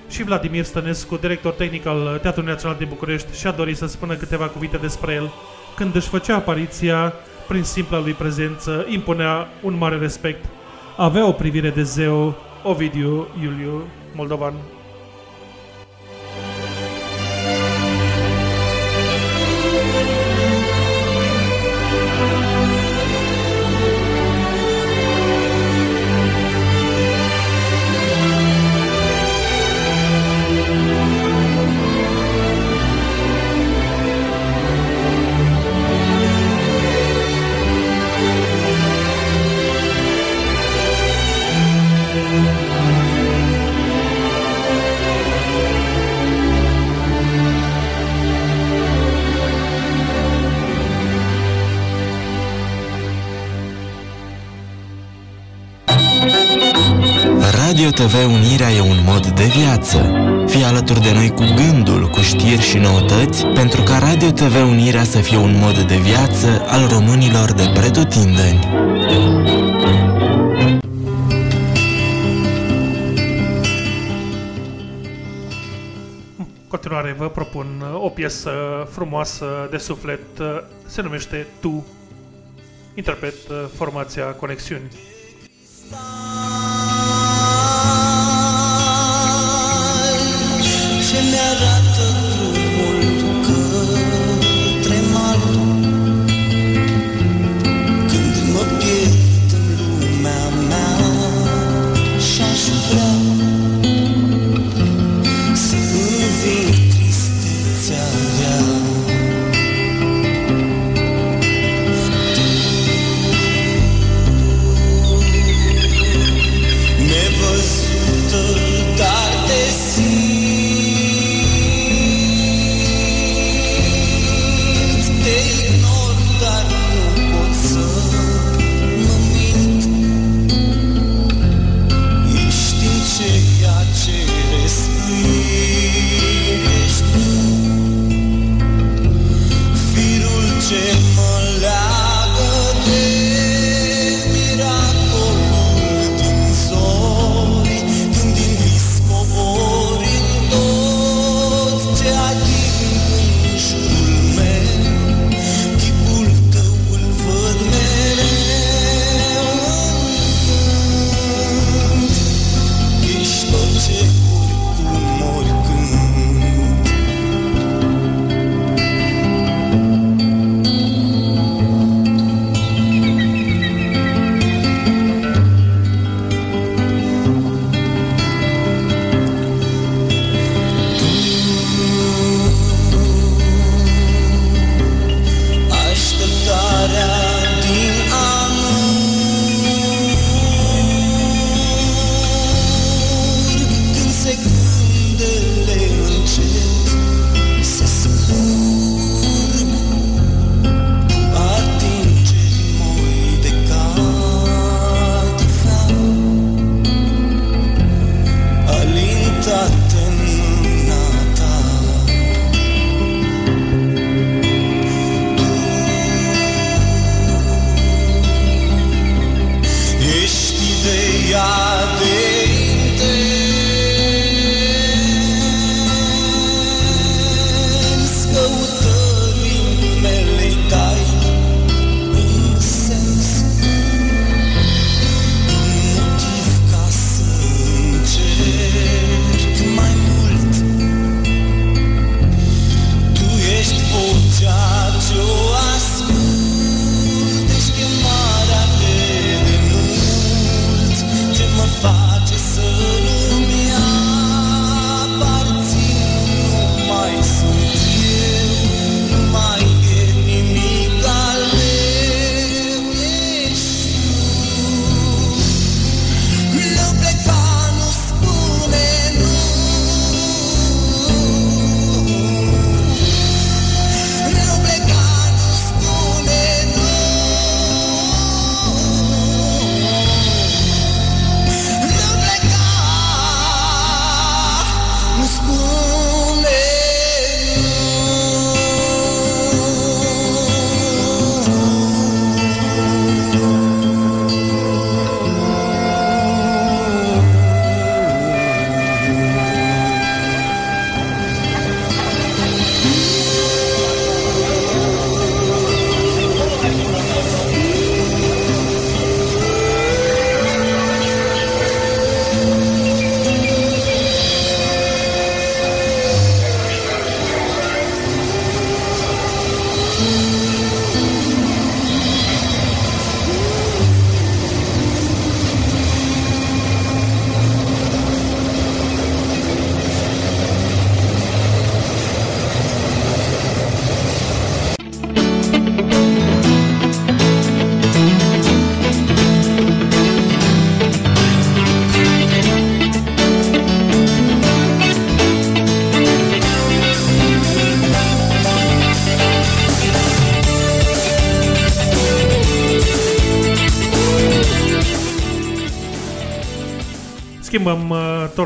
și Vladimir Stănescu, director tehnic al Teatrului Național din București, și-a dorit să spună câteva cuvinte despre el. Când își făcea apariția, prin simpla lui prezență, impunea un mare respect. Avea o privire de zeu, Ovidiu Iuliu Moldovan. Radio TV Unirea e un mod de viață. Fii alături de noi cu gândul, cu știri și noutăți, pentru ca Radio TV Unirea să fie un mod de viață al românilor de pretutindeni. În continuare vă propun uh, o piesă frumoasă de suflet, uh, se numește Tu, interpret uh, formația Conexiuni. Ce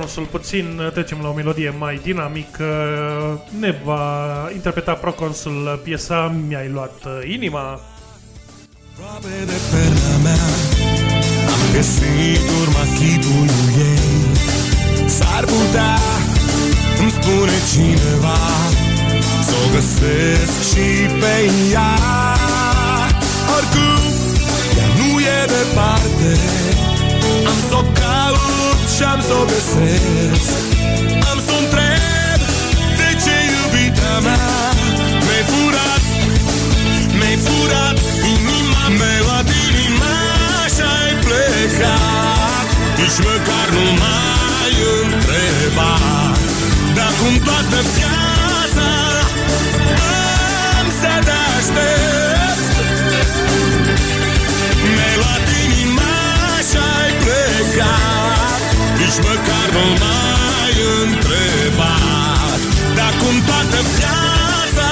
uh, tonsul puțin, uh, trecem la o melodie mai dinamică. Ne va interpreta Proconsul piesa Mi-ai luat uh, inima. Aproape de perna mea Am găsit urma chipului ei S-ar putea, îmi spune cineva Să o găsesc și pe ea Oricum, ea nu e departe Am să o caut și am să o găsesc. Am să o întreb de ce iubita mea Mi-ai furat, mi-ai furat inima Mi-ai luat inima și ai plecat. Nici măcar nu m-ai întrebat. Dar cum toată viața Am să te aștept Mi-ai luat inima și ai plecat Nici măcar nu m-ai întrebat Dar cum toată viața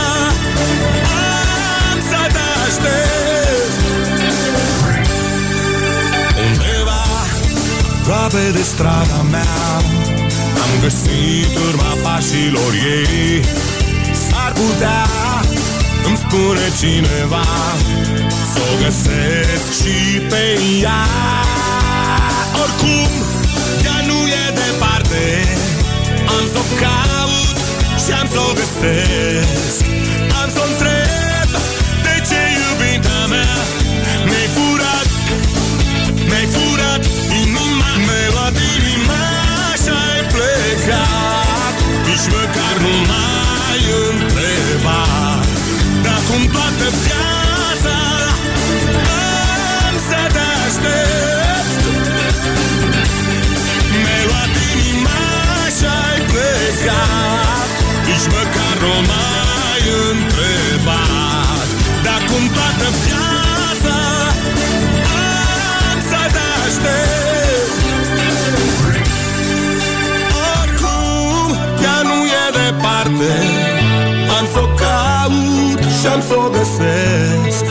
Am să te aștept. Undeva aproape de strada mea Am găsit urma pașilor ei. S-ar putea îmi spune cineva Să o găsesc și pe ea. Oricum, ea nu e departe Am să o caut și am să o găsesc. Am să o întreb de ce iubita mea? Mi-ai furat, mi-ai furat inima Mi-ai luat inima și ai plecat. Nici măcar nu m-ai întrebat. Dar cum toată viața Am să te aștept plecat Nici măcar nu m-ai întrebat. Dar cum toată viața Am să te aștept. Oricum, ea nu e departe. Am să o caut și am să o găsesc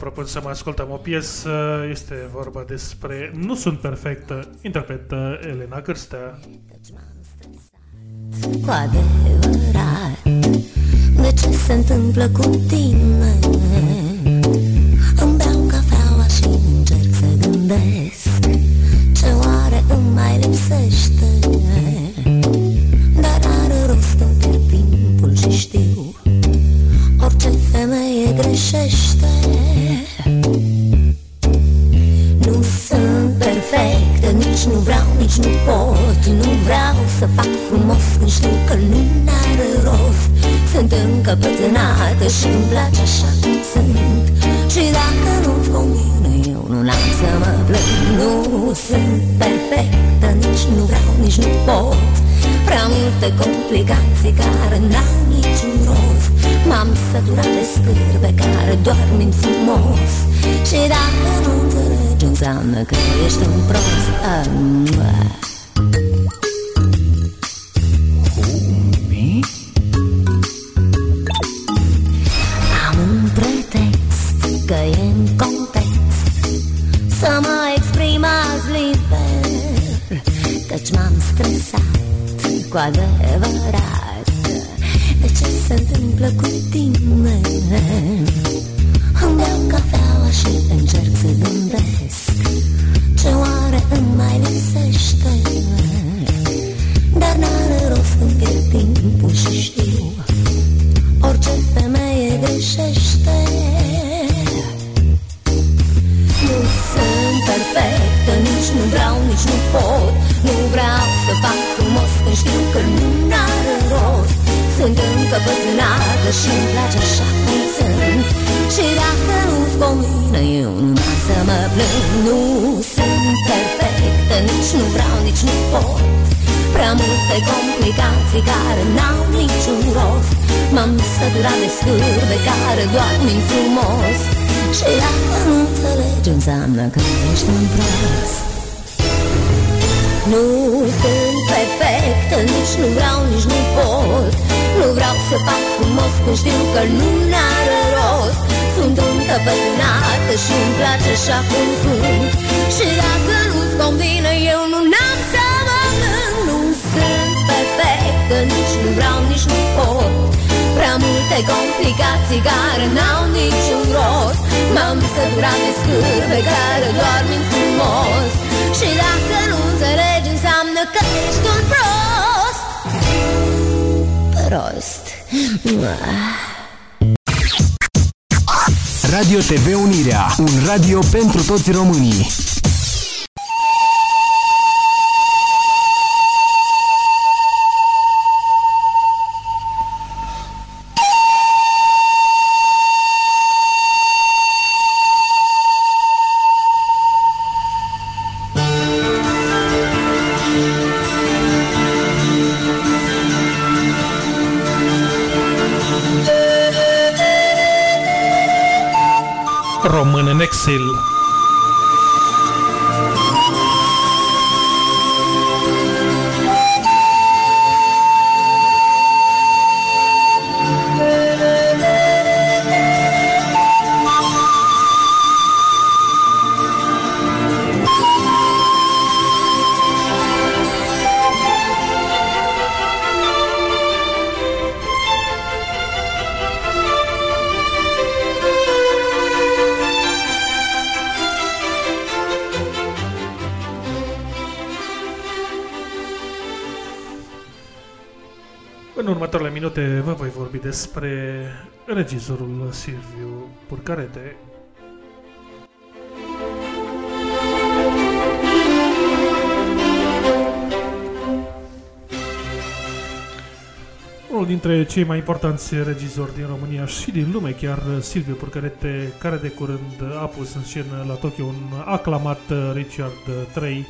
propun să mai ascultăm o piesă. Este vorba despre Nu sunt perfectă, interpretă Elena Cârstea. cu adevărat De ce se întâmplă cu tine Îmi beau cafeaua și încerc să gândesc Ce oare îmi mai lipsește Dar are rost îmi pierd timpul și știu Orice femeie greșește nu vreau, nici nu pot Nu vreau să fac frumos când știu că nu are rost. Sunt încăpățânată și îmi place așa cum sunt. Și dacă nu-ți convine, eu nu n-am să mă plâng. Nu sunt perfectă, nici nu vreau, nici nu pot. Prea multe complicații care n-au niciun rost. M-am săturat de scârbe care doarmin frumos. Și dacă nu ce înseamnă că ești un prost Am un pretext că e în context Să mă exprim azi liber. Căci m-am stresat cu adevărat. De ce se întâmplă cu tine? Lipsește Dar n-are rost să pierd timpul și știu. Orice femeie greșește. Nu sunt perfectă, nici nu vreau, nici nu pot. Nu vreau să fac frumos când știu că nu are rost. Sunt încăpățânată și îmi place așa cum sunt. Și dacă nu-ți convine, eu nu am să mă plâng. Nu sunt perfectă, nici nu vreau, nici nu pot. Prea multe complicații care n-au niciun rost. M-am săturat de scârbe care doarmin frumos. Și dacă nu înțelegi înseamnă că ești un prost. Nu sunt perfectă, nici nu vreau, nici nu pot. Nu vreau să fac frumos când știu că nu are rost. Sunt încăpățânată și îmi place așa cum sunt Și dacă nu-ți convine eu nu n-am să mă plâng Nu sunt perfectă, nici nu vreau, nici nu pot. Prea multe complicații care n-au niciun rost. M-am săturat de scârbe care doarmin frumos. Și dacă nu înțelegi înseamnă că ești un prost. Prost. Radio TV Unirea, un radio pentru toți românii. Vă voi vorbi despre regizorul Silviu Purcarete. Unul dintre cei mai importanți regizori din România și din lume, chiar Silviu Purcarete, care de curând a pus în scenă la Tokyo un aclamat Richard III,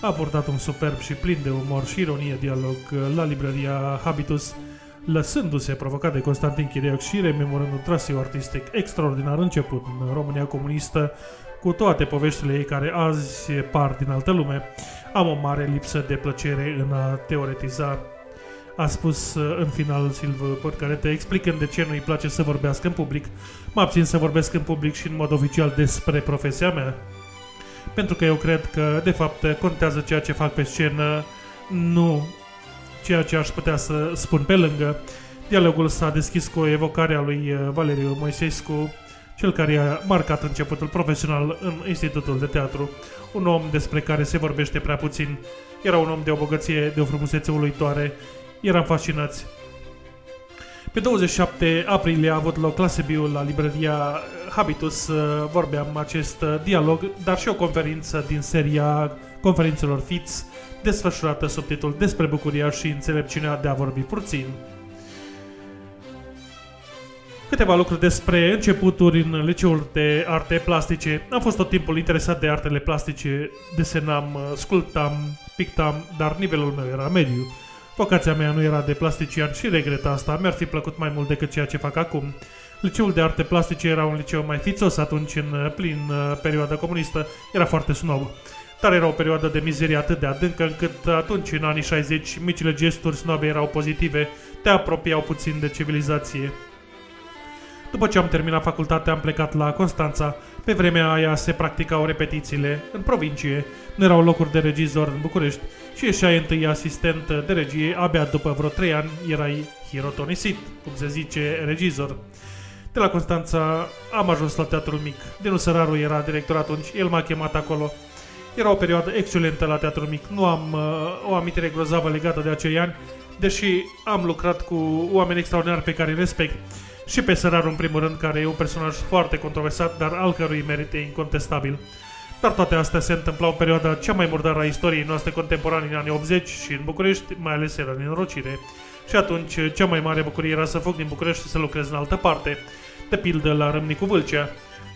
a portat un superb și plin de umor și ironie dialog la librăria Habitus, lăsându-se provocat de Constantin Chirioc și rememorând un traseu artistic extraordinar început în România comunistă, cu toate poveștile ei care azi par din altă lume, am o mare lipsă de plăcere în a teoretiza a spus uh, în final Silvă Părcarete, explicând de ce nu-i place să vorbească în public. Mă abțin să vorbesc în public și în mod oficial despre profesia mea pentru că eu cred că, de fapt, contează ceea ce fac pe scenă, nu ceea ce aș putea să spun pe lângă. Dialogul s-a deschis cu evocarea lui uh, Valeriu Moisescu, cel care a marcat începutul profesional în Institutul de Teatru, un om despre care se vorbește prea puțin. Era un om de o bogăție, de o frumusețe uluitoare, eram fascinați. Pe 27 aprilie a avut loc la Sibiu, la librăria Habitus, uh, vorbeam acest uh, dialog, dar și o conferință din seria conferințelor FITS, desfășurată sub titlul Despre bucuria și înțelepciunea de a vorbi puțin. Câteva lucruri despre începuturi în liceul de arte plastice. Am fost tot timpul interesat de artele plastice, desenam, uh, sculptam, pictam, dar nivelul meu era mediu. Vocația mea nu era de plastician și regret asta, mi-ar fi plăcut mai mult decât ceea ce fac acum. Liceul de arte plastice era un liceu mai fițos atunci în plin uh, perioada comunistă, era foarte snob. Dar era o perioadă de mizerie atât de adâncă încât atunci, în anii 60, micile gesturi snobe erau pozitive, te apropiau puțin de civilizație. După ce am terminat facultatea, am plecat la Constanța Pe vremea aia se practicau repetițiile în provincie, nu erau locuri de regizor în București și ieșeai întâi asistent de regie, abia după vreo trei ani erai hirotonisit, cum se zice, regizor. De la Constanța am ajuns la Teatrul Mic. Dinu Săraru era director atunci, el m-a chemat acolo. Era o perioadă excelentă la Teatrul Mic. Nu am uh, o amintire grozavă legată de acei ani, deși am lucrat cu oameni extraordinari pe care îi respect. Și pe Săraru, în primul rând, care e un personaj foarte controversat, dar al cărui merit e incontestabil. Dar toate astea se întâmplau în perioada cea mai murdară a istoriei noastre contemporane în anii 80 și în București, mai ales era în înrocire. Și atunci, cea mai mare bucurie era să fug din București și să lucrez în altă parte, de pildă la Râmnicu Vâlcea.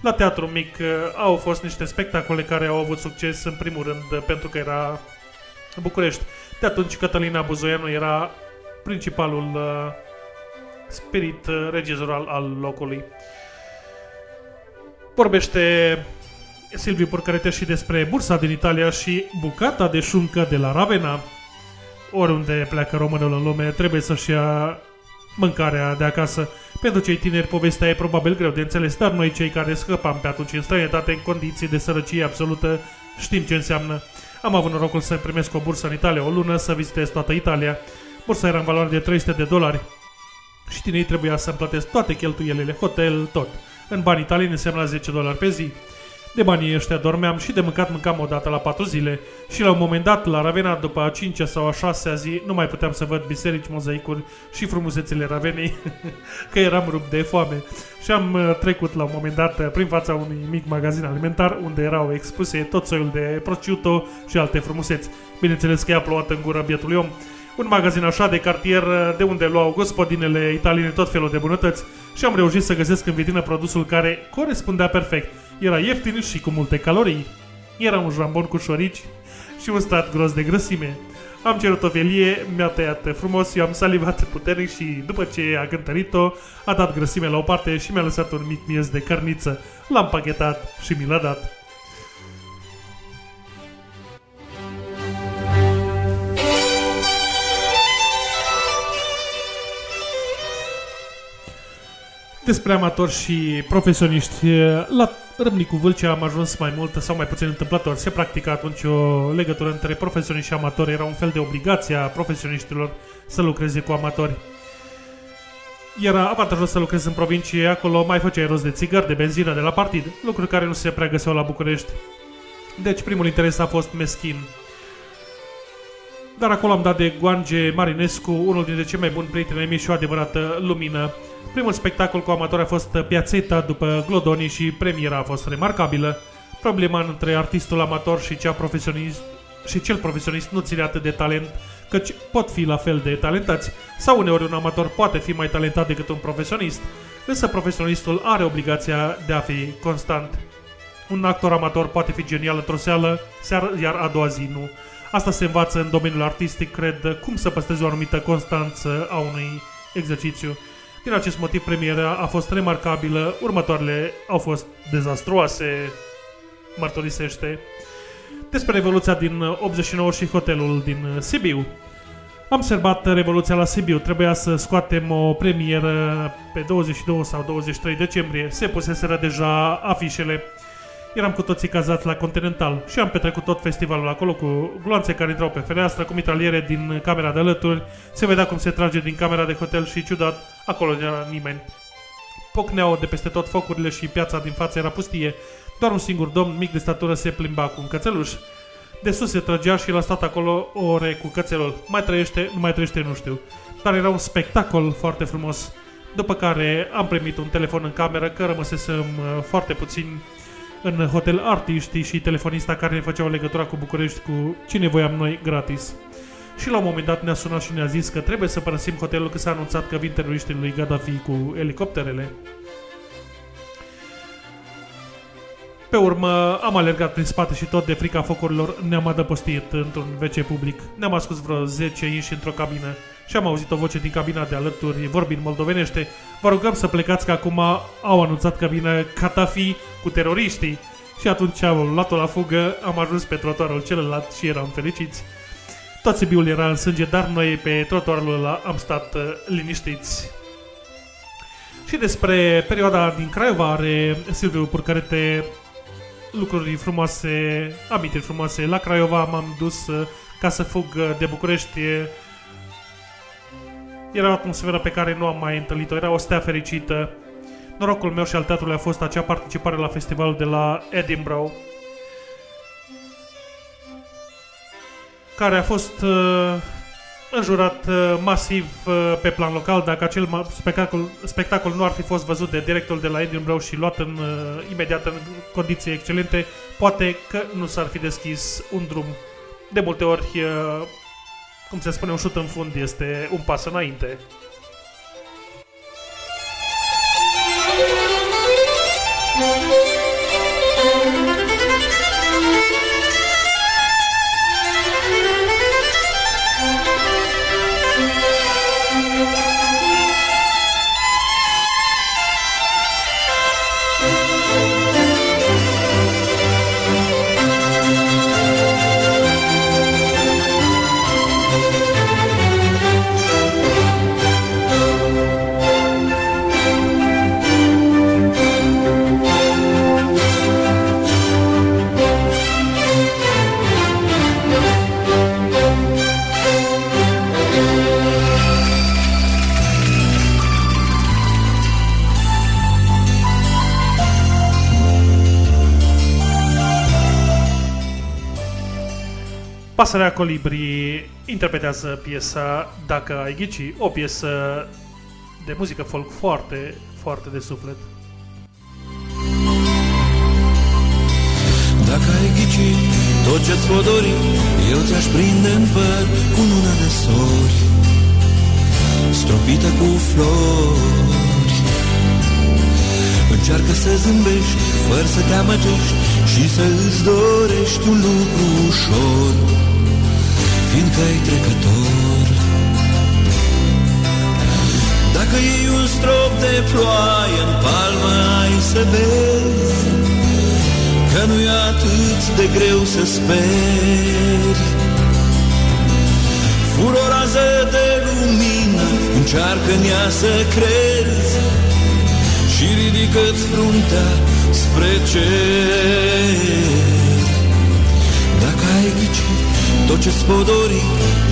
La Teatru Mic uh, au fost niște spectacole care au avut succes, în primul rând, uh, pentru că era în București. De atunci, Cătălina Buzoianu era principalul uh, spirit uh, regizor al, al locului. Vorbește Silviu Porcarete și despre bursa din Italia și bucata de șuncă de la Ravenna. Oriunde pleacă românul în lume, trebuie să-și ia mâncarea de acasă. Pentru cei tineri, povestea e probabil greu de înțeles, dar noi cei care scăpam pe atunci în străinătate în condiții de sărăcie absolută știm ce înseamnă. Am avut norocul să primesc o bursă în Italia o lună, să vizitez toată Italia. Bursa era în valoare de 300 de dolari și tinerii trebuia să-mi plătesc toate cheltuielile, hotel, tot. În bani italieni însemna 10 dolari pe zi. De banii ăștia dormeam și de mâncat mâncam o dată la 4 zile și la un moment dat, la Ravenna, după a 5 sau a 6 zi, nu mai puteam să văd biserici, mozaicuri și frumusețile Ravenei, că eram rupt de foame. Și am uh, trecut la un moment dat uh, prin fața unui mic magazin alimentar unde erau expuse tot soiul de prosciutto și alte frumuseți. Bineînțeles că i-a plouat în gură bietului om. Un magazin așa de cartier uh, de unde luau gospodinele italiene tot felul de bunătăți și am reușit să găsesc în vitrină produsul care corespundea perfect. Era ieftin și cu multe calorii. Era un jambon cu șorici și un strat gros de grăsime. Am cerut o felie, mi-a tăiat frumos, eu am salivat puternic și după ce a cântărit-o, a dat grăsime la o parte și mi-a lăsat un mic miez de cărniță. L-am pachetat și mi l-a dat. Despre amatori și profesioniști, la Râmnicu Vâlcea am ajuns mai mult sau mai puțin întâmplător. Se practica atunci o legătură între profesioniști și amatori. Era un fel de obligație a profesioniștilor să lucreze cu amatori. Era avantajos să lucrezi în provincie, acolo mai făceai rost de țigări, de benzină de la partid, lucruri care nu se prea găseau la București. Deci primul interes a fost meschin. Dar acolo am dat de Goange Marinescu, unul dintre cei mai buni prieteni ai mei și o adevărată lumină. Primul spectacol cu amatori a fost Piațeta după Glodoni și premiera a fost remarcabilă. Problema între artistul amator și cea profesionist și cel profesionist nu ține atât de talent, căci pot fi la fel de talentați, sau uneori un amator poate fi mai talentat decât un profesionist, însă profesionistul are obligația de a fi constant. Un actor amator poate fi genial într-o seală, seară, iar a doua zi nu. Asta se învață în domeniul artistic, cred, cum să păstrezi o anumită constanță a unui exercițiu. Din acest motiv, premiera a fost remarcabilă, următoarele au fost dezastruoase, mărturisește. Despre Revoluția din 89 și hotelul din Sibiu. Am observat Revoluția la Sibiu. Trebuia să scoatem o premieră pe 22 sau 23 decembrie. Se puseseră deja afișele. Eram cu toții cazați la Continental și am petrecut tot festivalul acolo cu gloanțe care intrau pe fereastră, cu mitraliere din camera de alături, se vedea cum se trage din camera de hotel și ciudat, acolo nu era nimeni. Pocneau de peste tot focurile și piața din față era pustie. Doar un singur domn mic de statură se plimba cu un cățeluș. De sus se trăgea și l-a stat acolo o ore cu cățelul. Mai trăiește, nu mai trăiește, nu știu. Dar era un spectacol foarte frumos. După care am primit un telefon în cameră că rămăsesem uh, foarte puțin în hotel artiștii și telefonista care ne făceau legătura cu București cu cine voiam noi gratis. Și la un moment dat ne-a sunat și ne-a zis că trebuie să părăsim hotelul că s-a anunțat că vin teroriștii lui Gaddafi cu elicopterele. Pe urmă am alergat prin spate și tot de frica focurilor ne-am adăpostit într-un WC public. Ne-am ascuns vreo 10 inși într-o cabină și am auzit o voce din cabina de alături vorbind moldovenește. Vă rugăm să plecați că acum au anunțat că vine Catafi cu teroriștii. Și atunci am luat-o la fugă, am ajuns pe trotuarul celălalt și eram fericiți. Tot Sibiul era în sânge, dar noi pe trotuarul ăla am stat uh, liniștiți. Și despre perioada din Craiova are Silviu Purcărete lucruri frumoase, amintiri frumoase. La Craiova m-am dus uh, ca să fug uh, de București. Era o atmosferă pe care nu am mai întâlnit-o, era o stea fericită. Norocul meu și al teatrului a fost acea participare la festivalul de la Edinburgh, care a fost uh, înjurat uh, masiv uh, pe plan local. Dacă acel ma- spectacol, spectacol nu ar fi fost văzut de directorul de la Edinburgh și luat în, uh, imediat în condiții excelente, poate că nu s-ar fi deschis un drum. De multe ori, uh, cum se spune, un șut în fund este un pas înainte. Pasărea Colibri interpretează piesa Dacă ai ghici, o piesă de muzică folk foarte, foarte de suflet. Dacă ai ghici tot ce-ți dori Eu ți-aș prinde în păr cu luna de sori Stropită cu flori Încearcă să zâmbești fără să te amăgești Și să îți dorești un lucru ușor Fiindcă ai trecător. Dacă iei un strop de ploaie în palmă ai să vezi Că nu e atât de greu să speri. Fur o rază de lumină, încearcă în ea să crezi Și ridică-ți fruntea spre cer. Dacă ai ghici tot ce-ți dori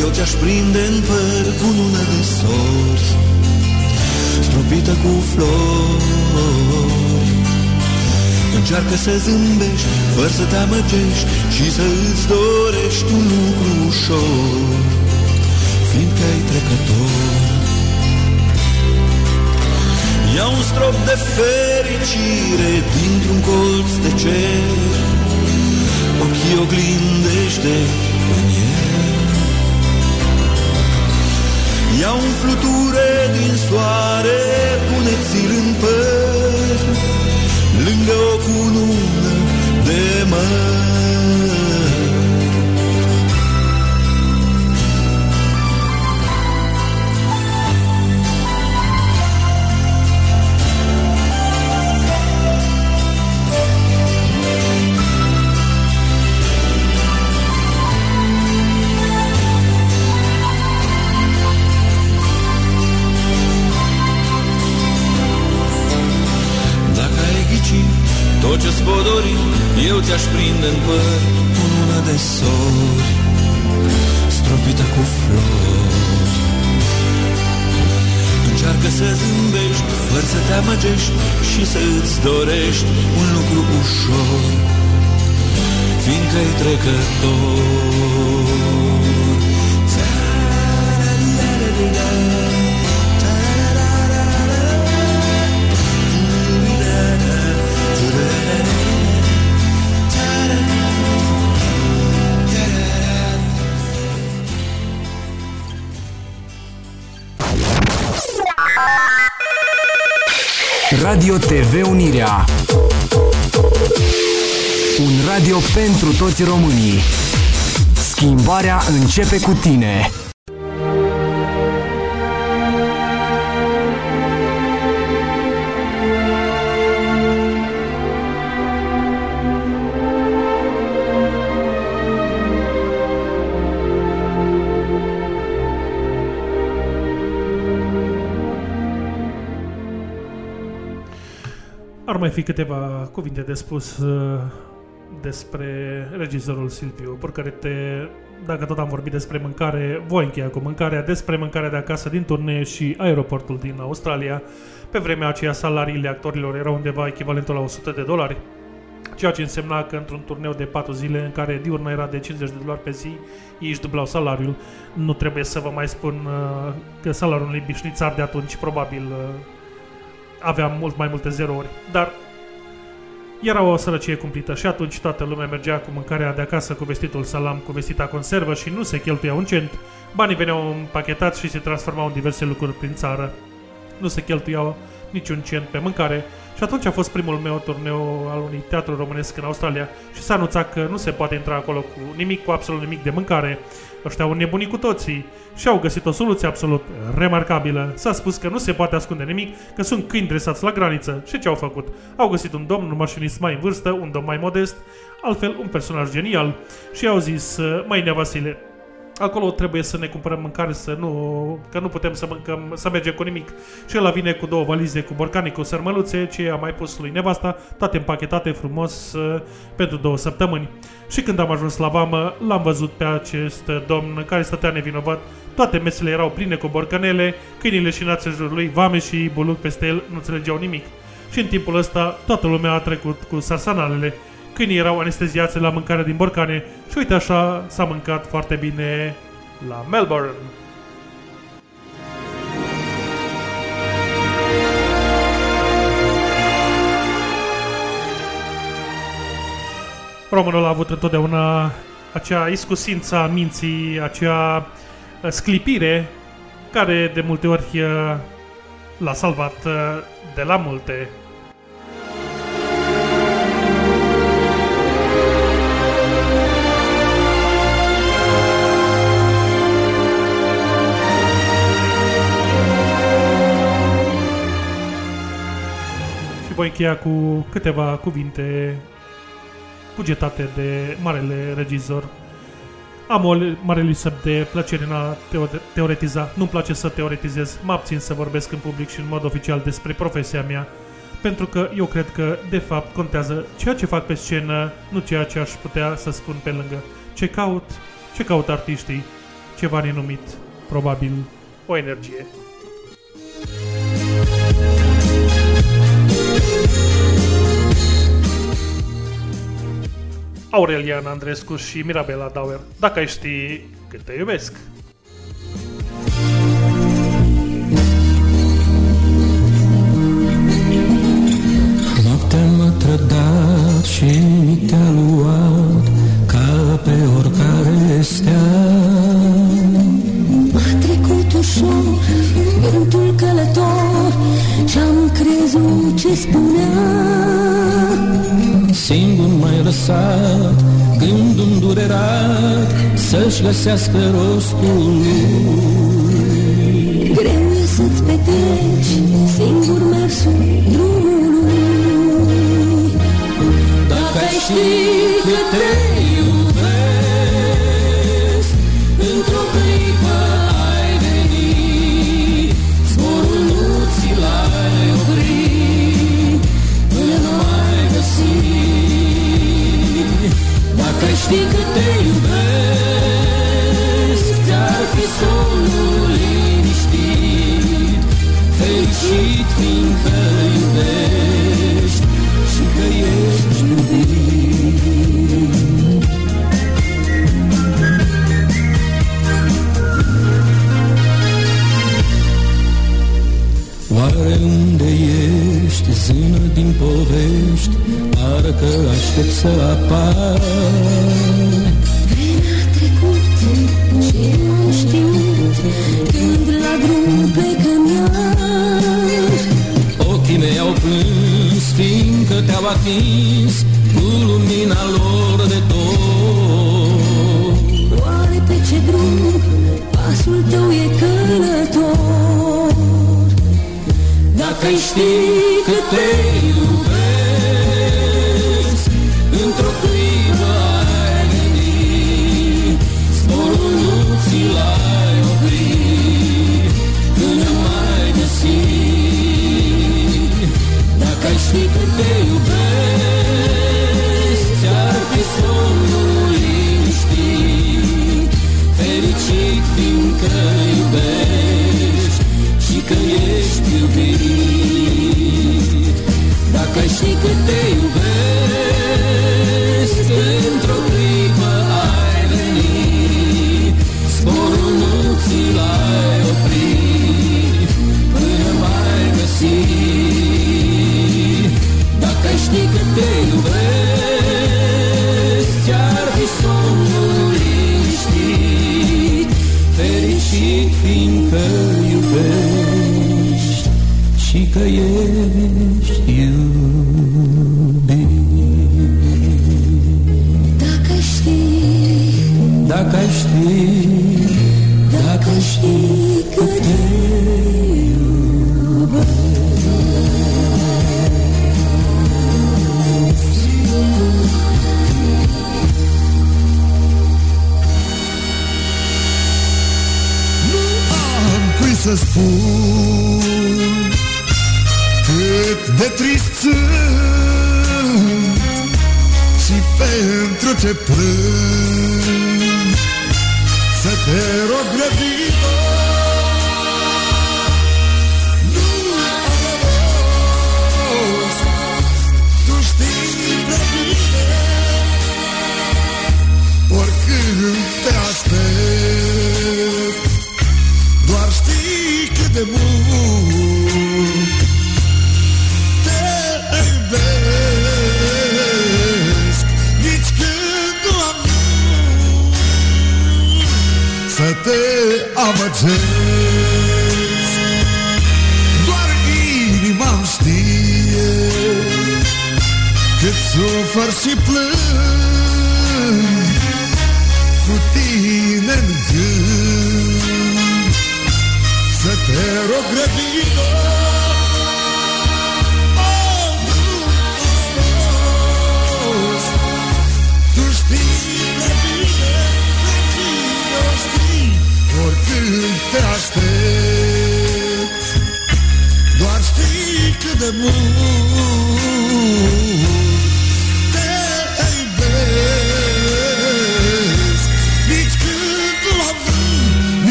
Eu ți-aș prinde în păr cu lună de sori Stropită cu flori. Încearcă să zâmbești, fără să te amăgești Și să îți dorești un lucru ușor. Fiindcă ai trecător. Ia un strop de fericire Dintr-un colț de cer. Ochii oglindește în el Ia un fluture din soare Pune-ți-l în păr Lângă o cunună de măr tot ce-ți dori Eu ți-aș prinde în păr. Cu lună de sori Stropită cu flori. Încearcă să zâmbești fără să te amăgești Și să îți dorești un lucru ușor. Fiindcă-i trecător. Radio TV Unirea. Un radio pentru toți românii. Schimbarea începe cu tine fi câteva cuvinte de spus uh, despre regizorul Silviu Porcărete. Dacă tot am vorbit despre mâncare, voi încheia cu mâncarea, despre mâncarea de acasă din turnee și aeroportul din Australia. Pe vremea aceea salariile actorilor erau undeva echivalentul la 100 de dolari, ceea ce însemna că într-un turneu de 4 zile în care diurna era de 50 de dolari pe zi, ei își dublau salariul. Nu trebuie să vă mai spun uh, că salariul unui bișnițar de atunci probabil uh, avea mult mai multe zerouri, dar era o sărăcie cumplită și atunci toată lumea mergea cu mâncarea de acasă, cu vestitul salam, cu vestita conservă și nu se cheltuia un cent. Banii veneau împachetați și se transformau în diverse lucruri prin țară. Nu se cheltuiau niciun cent pe mâncare și atunci a fost primul meu turneu al unui teatru românesc în Australia și s-a anunțat că nu se poate intra acolo cu nimic, cu absolut nimic de mâncare. Ăștia au nebunit cu toții și au găsit o soluție absolut remarcabilă. S-a spus că nu se poate ascunde nimic, că sunt câini dresați la graniță. Și ce au făcut? Au găsit un domn, un mașinist mai în vârstă, un domn mai modest, altfel un personaj genial și au zis, mai Nea Vasile, acolo trebuie să ne cumpărăm mâncare, să nu, că nu putem să mâncăm, să mergem cu nimic. Și el vine cu două valize cu borcani, cu sărmăluțe, ce a mai pus lui nevasta, toate împachetate frumos uh, pentru două săptămâni. Și când am ajuns la vamă, l-am văzut pe acest domn care stătea nevinovat. Toate mesele erau pline cu borcanele, câinile și nați în jurul lui, vame și buluc peste el nu înțelegeau nimic. Și în timpul ăsta, toată lumea a trecut cu sarsanalele. Câinii erau anesteziați la mâncare din borcane și uite așa s-a mâncat foarte bine la Melbourne. Românul a avut întotdeauna acea iscusință a minții, acea uh, sclipire care de multe ori uh, l-a salvat uh, de la multe. Și voi încheia cu câteva cuvinte cugetate de marele regizor. Am o mare listă de plăcere în a teo- teoretiza. Nu-mi place să teoretizez, mă abțin să vorbesc în public și în mod oficial despre profesia mea, pentru că eu cred că, de fapt, contează ceea ce fac pe scenă, nu ceea ce aș putea să spun pe lângă. Ce caut, ce caut artiștii, ceva nenumit, probabil, o energie. Aurelian Andrescu și Mirabela Dauer. Dacă ai ști cât te iubesc. Noaptea m-a trădat și te-a luat ca pe oricare stea. M-a trecut ușor vântul călător Și-am crezut ce spunea Singur mai lăsat, gândul îndurerat Să-și găsească rostul lui. Greu e să-ți petreci singur mersul drumului. Dacă ai ști că te Dacă ai ști că te iubesc. Ți-ar fi somnul liniștit. Fericit fiindcă iubești Și că ești iubit. Oare unde ești, zână din povești Parcă aștept să apar. Vremea a trecut și nu am știut Când la drum plecăm iar. Ochii mei au plâns, fiindcă te-au atins Cu lumina lor de dor Oare pe ce drum pasul tău e călător Dacă ai ști că te iubesc Într-o clipă ai venit Zborul nu ți l-ai oprit Până mai găsi. Dacă ai ști că te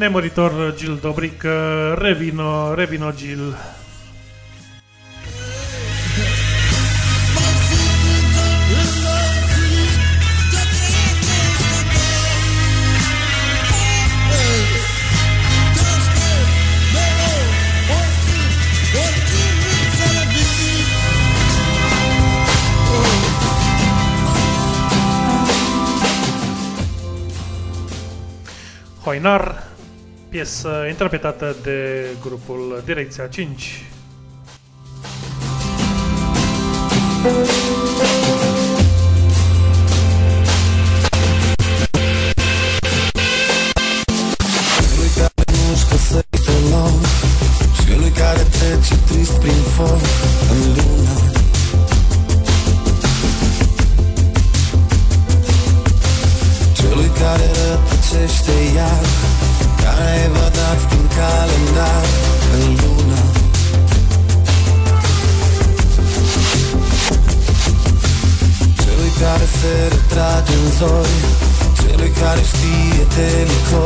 Nemoritor Gil Dobrik, eh, Revino, Revino Gil. Hoinar piesă interpretată de grupul Direcția 5. Celui care nu își găsește Celui care trece trist prin foc În Celui care rătăcește iar ευχαριστεί τελικό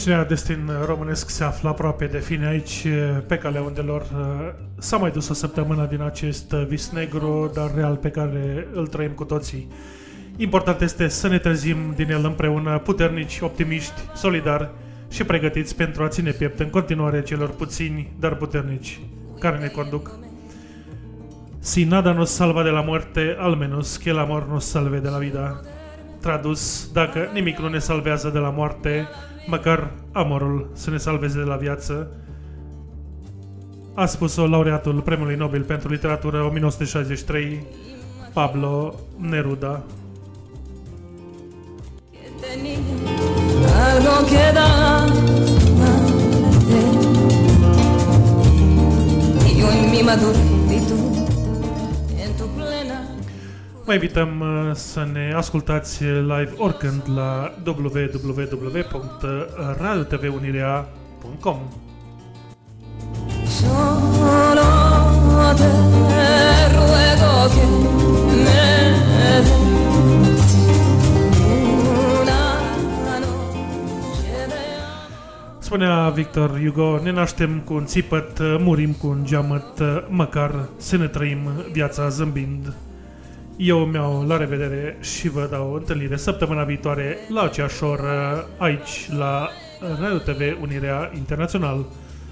Emisiunea Destin Românesc se află aproape de fine aici, pe calea undelor. S-a mai dus o săptămână din acest vis negru, dar real pe care îl trăim cu toții. Important este să ne trezim din el împreună, puternici, optimiști, solidari și pregătiți pentru a ține piept în continuare celor puțini, dar puternici, care ne conduc. Si nada nos salva de la muerte, al menos que el amor nos salve de la vida. Tradus, dacă nimic nu ne salvează de la moarte, măcar amorul să ne salveze de la viață, a spus-o laureatul Premiului Nobel pentru Literatură 1963, Pablo Neruda. Algo queda Yo en mi maduritud Vă invităm uh, să ne ascultați live oricând la www.radiotvunirea.com Solo te ruego que me des una noche de Spunea Victor Hugo, ne naștem cu un țipăt, uh, murim cu un geamăt, uh, măcar să ne trăim viața zâmbind. Eu mi-au la revedere și vă dau întâlnire săptămâna viitoare la aceeași oră aici la Radio TV Unirea Internațional.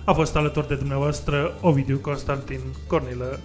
A fost alături de dumneavoastră Ovidiu Constantin Cornilă.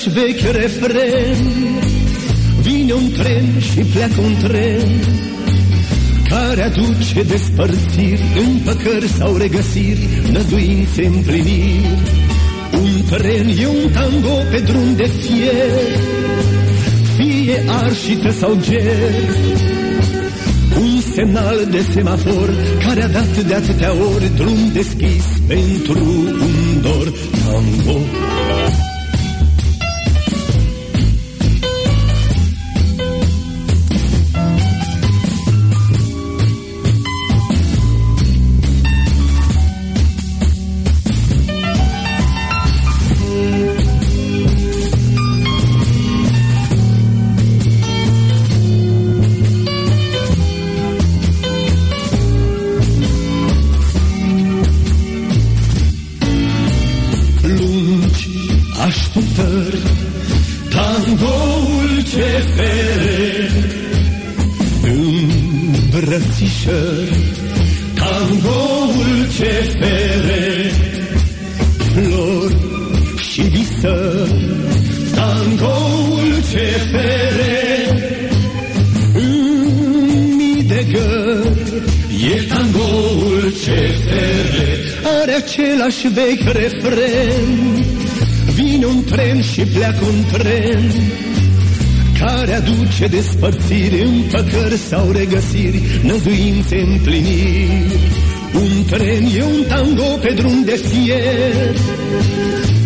Același vechi refren Vine un tren și pleacă un tren care aduce despărțiri, împăcări sau regăsiri, năzuințe împliniri. Un tren e un tango pe drum de fier, fie arșiță sau ger. Un semnal de semafor care a dat de atâtea ori drum deschis pentru un dor tango. Tren și pleacă un tren Care aduce despărțiri Împăcări sau regăsiri Năzuințe împliniri. Un tren e un tango pe drum de fier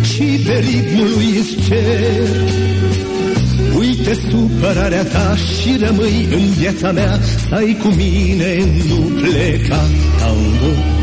Și pe ritmul lui îți cer Uite supărarea ta și rămâi în viața mea Stai cu mine, nu pleca tango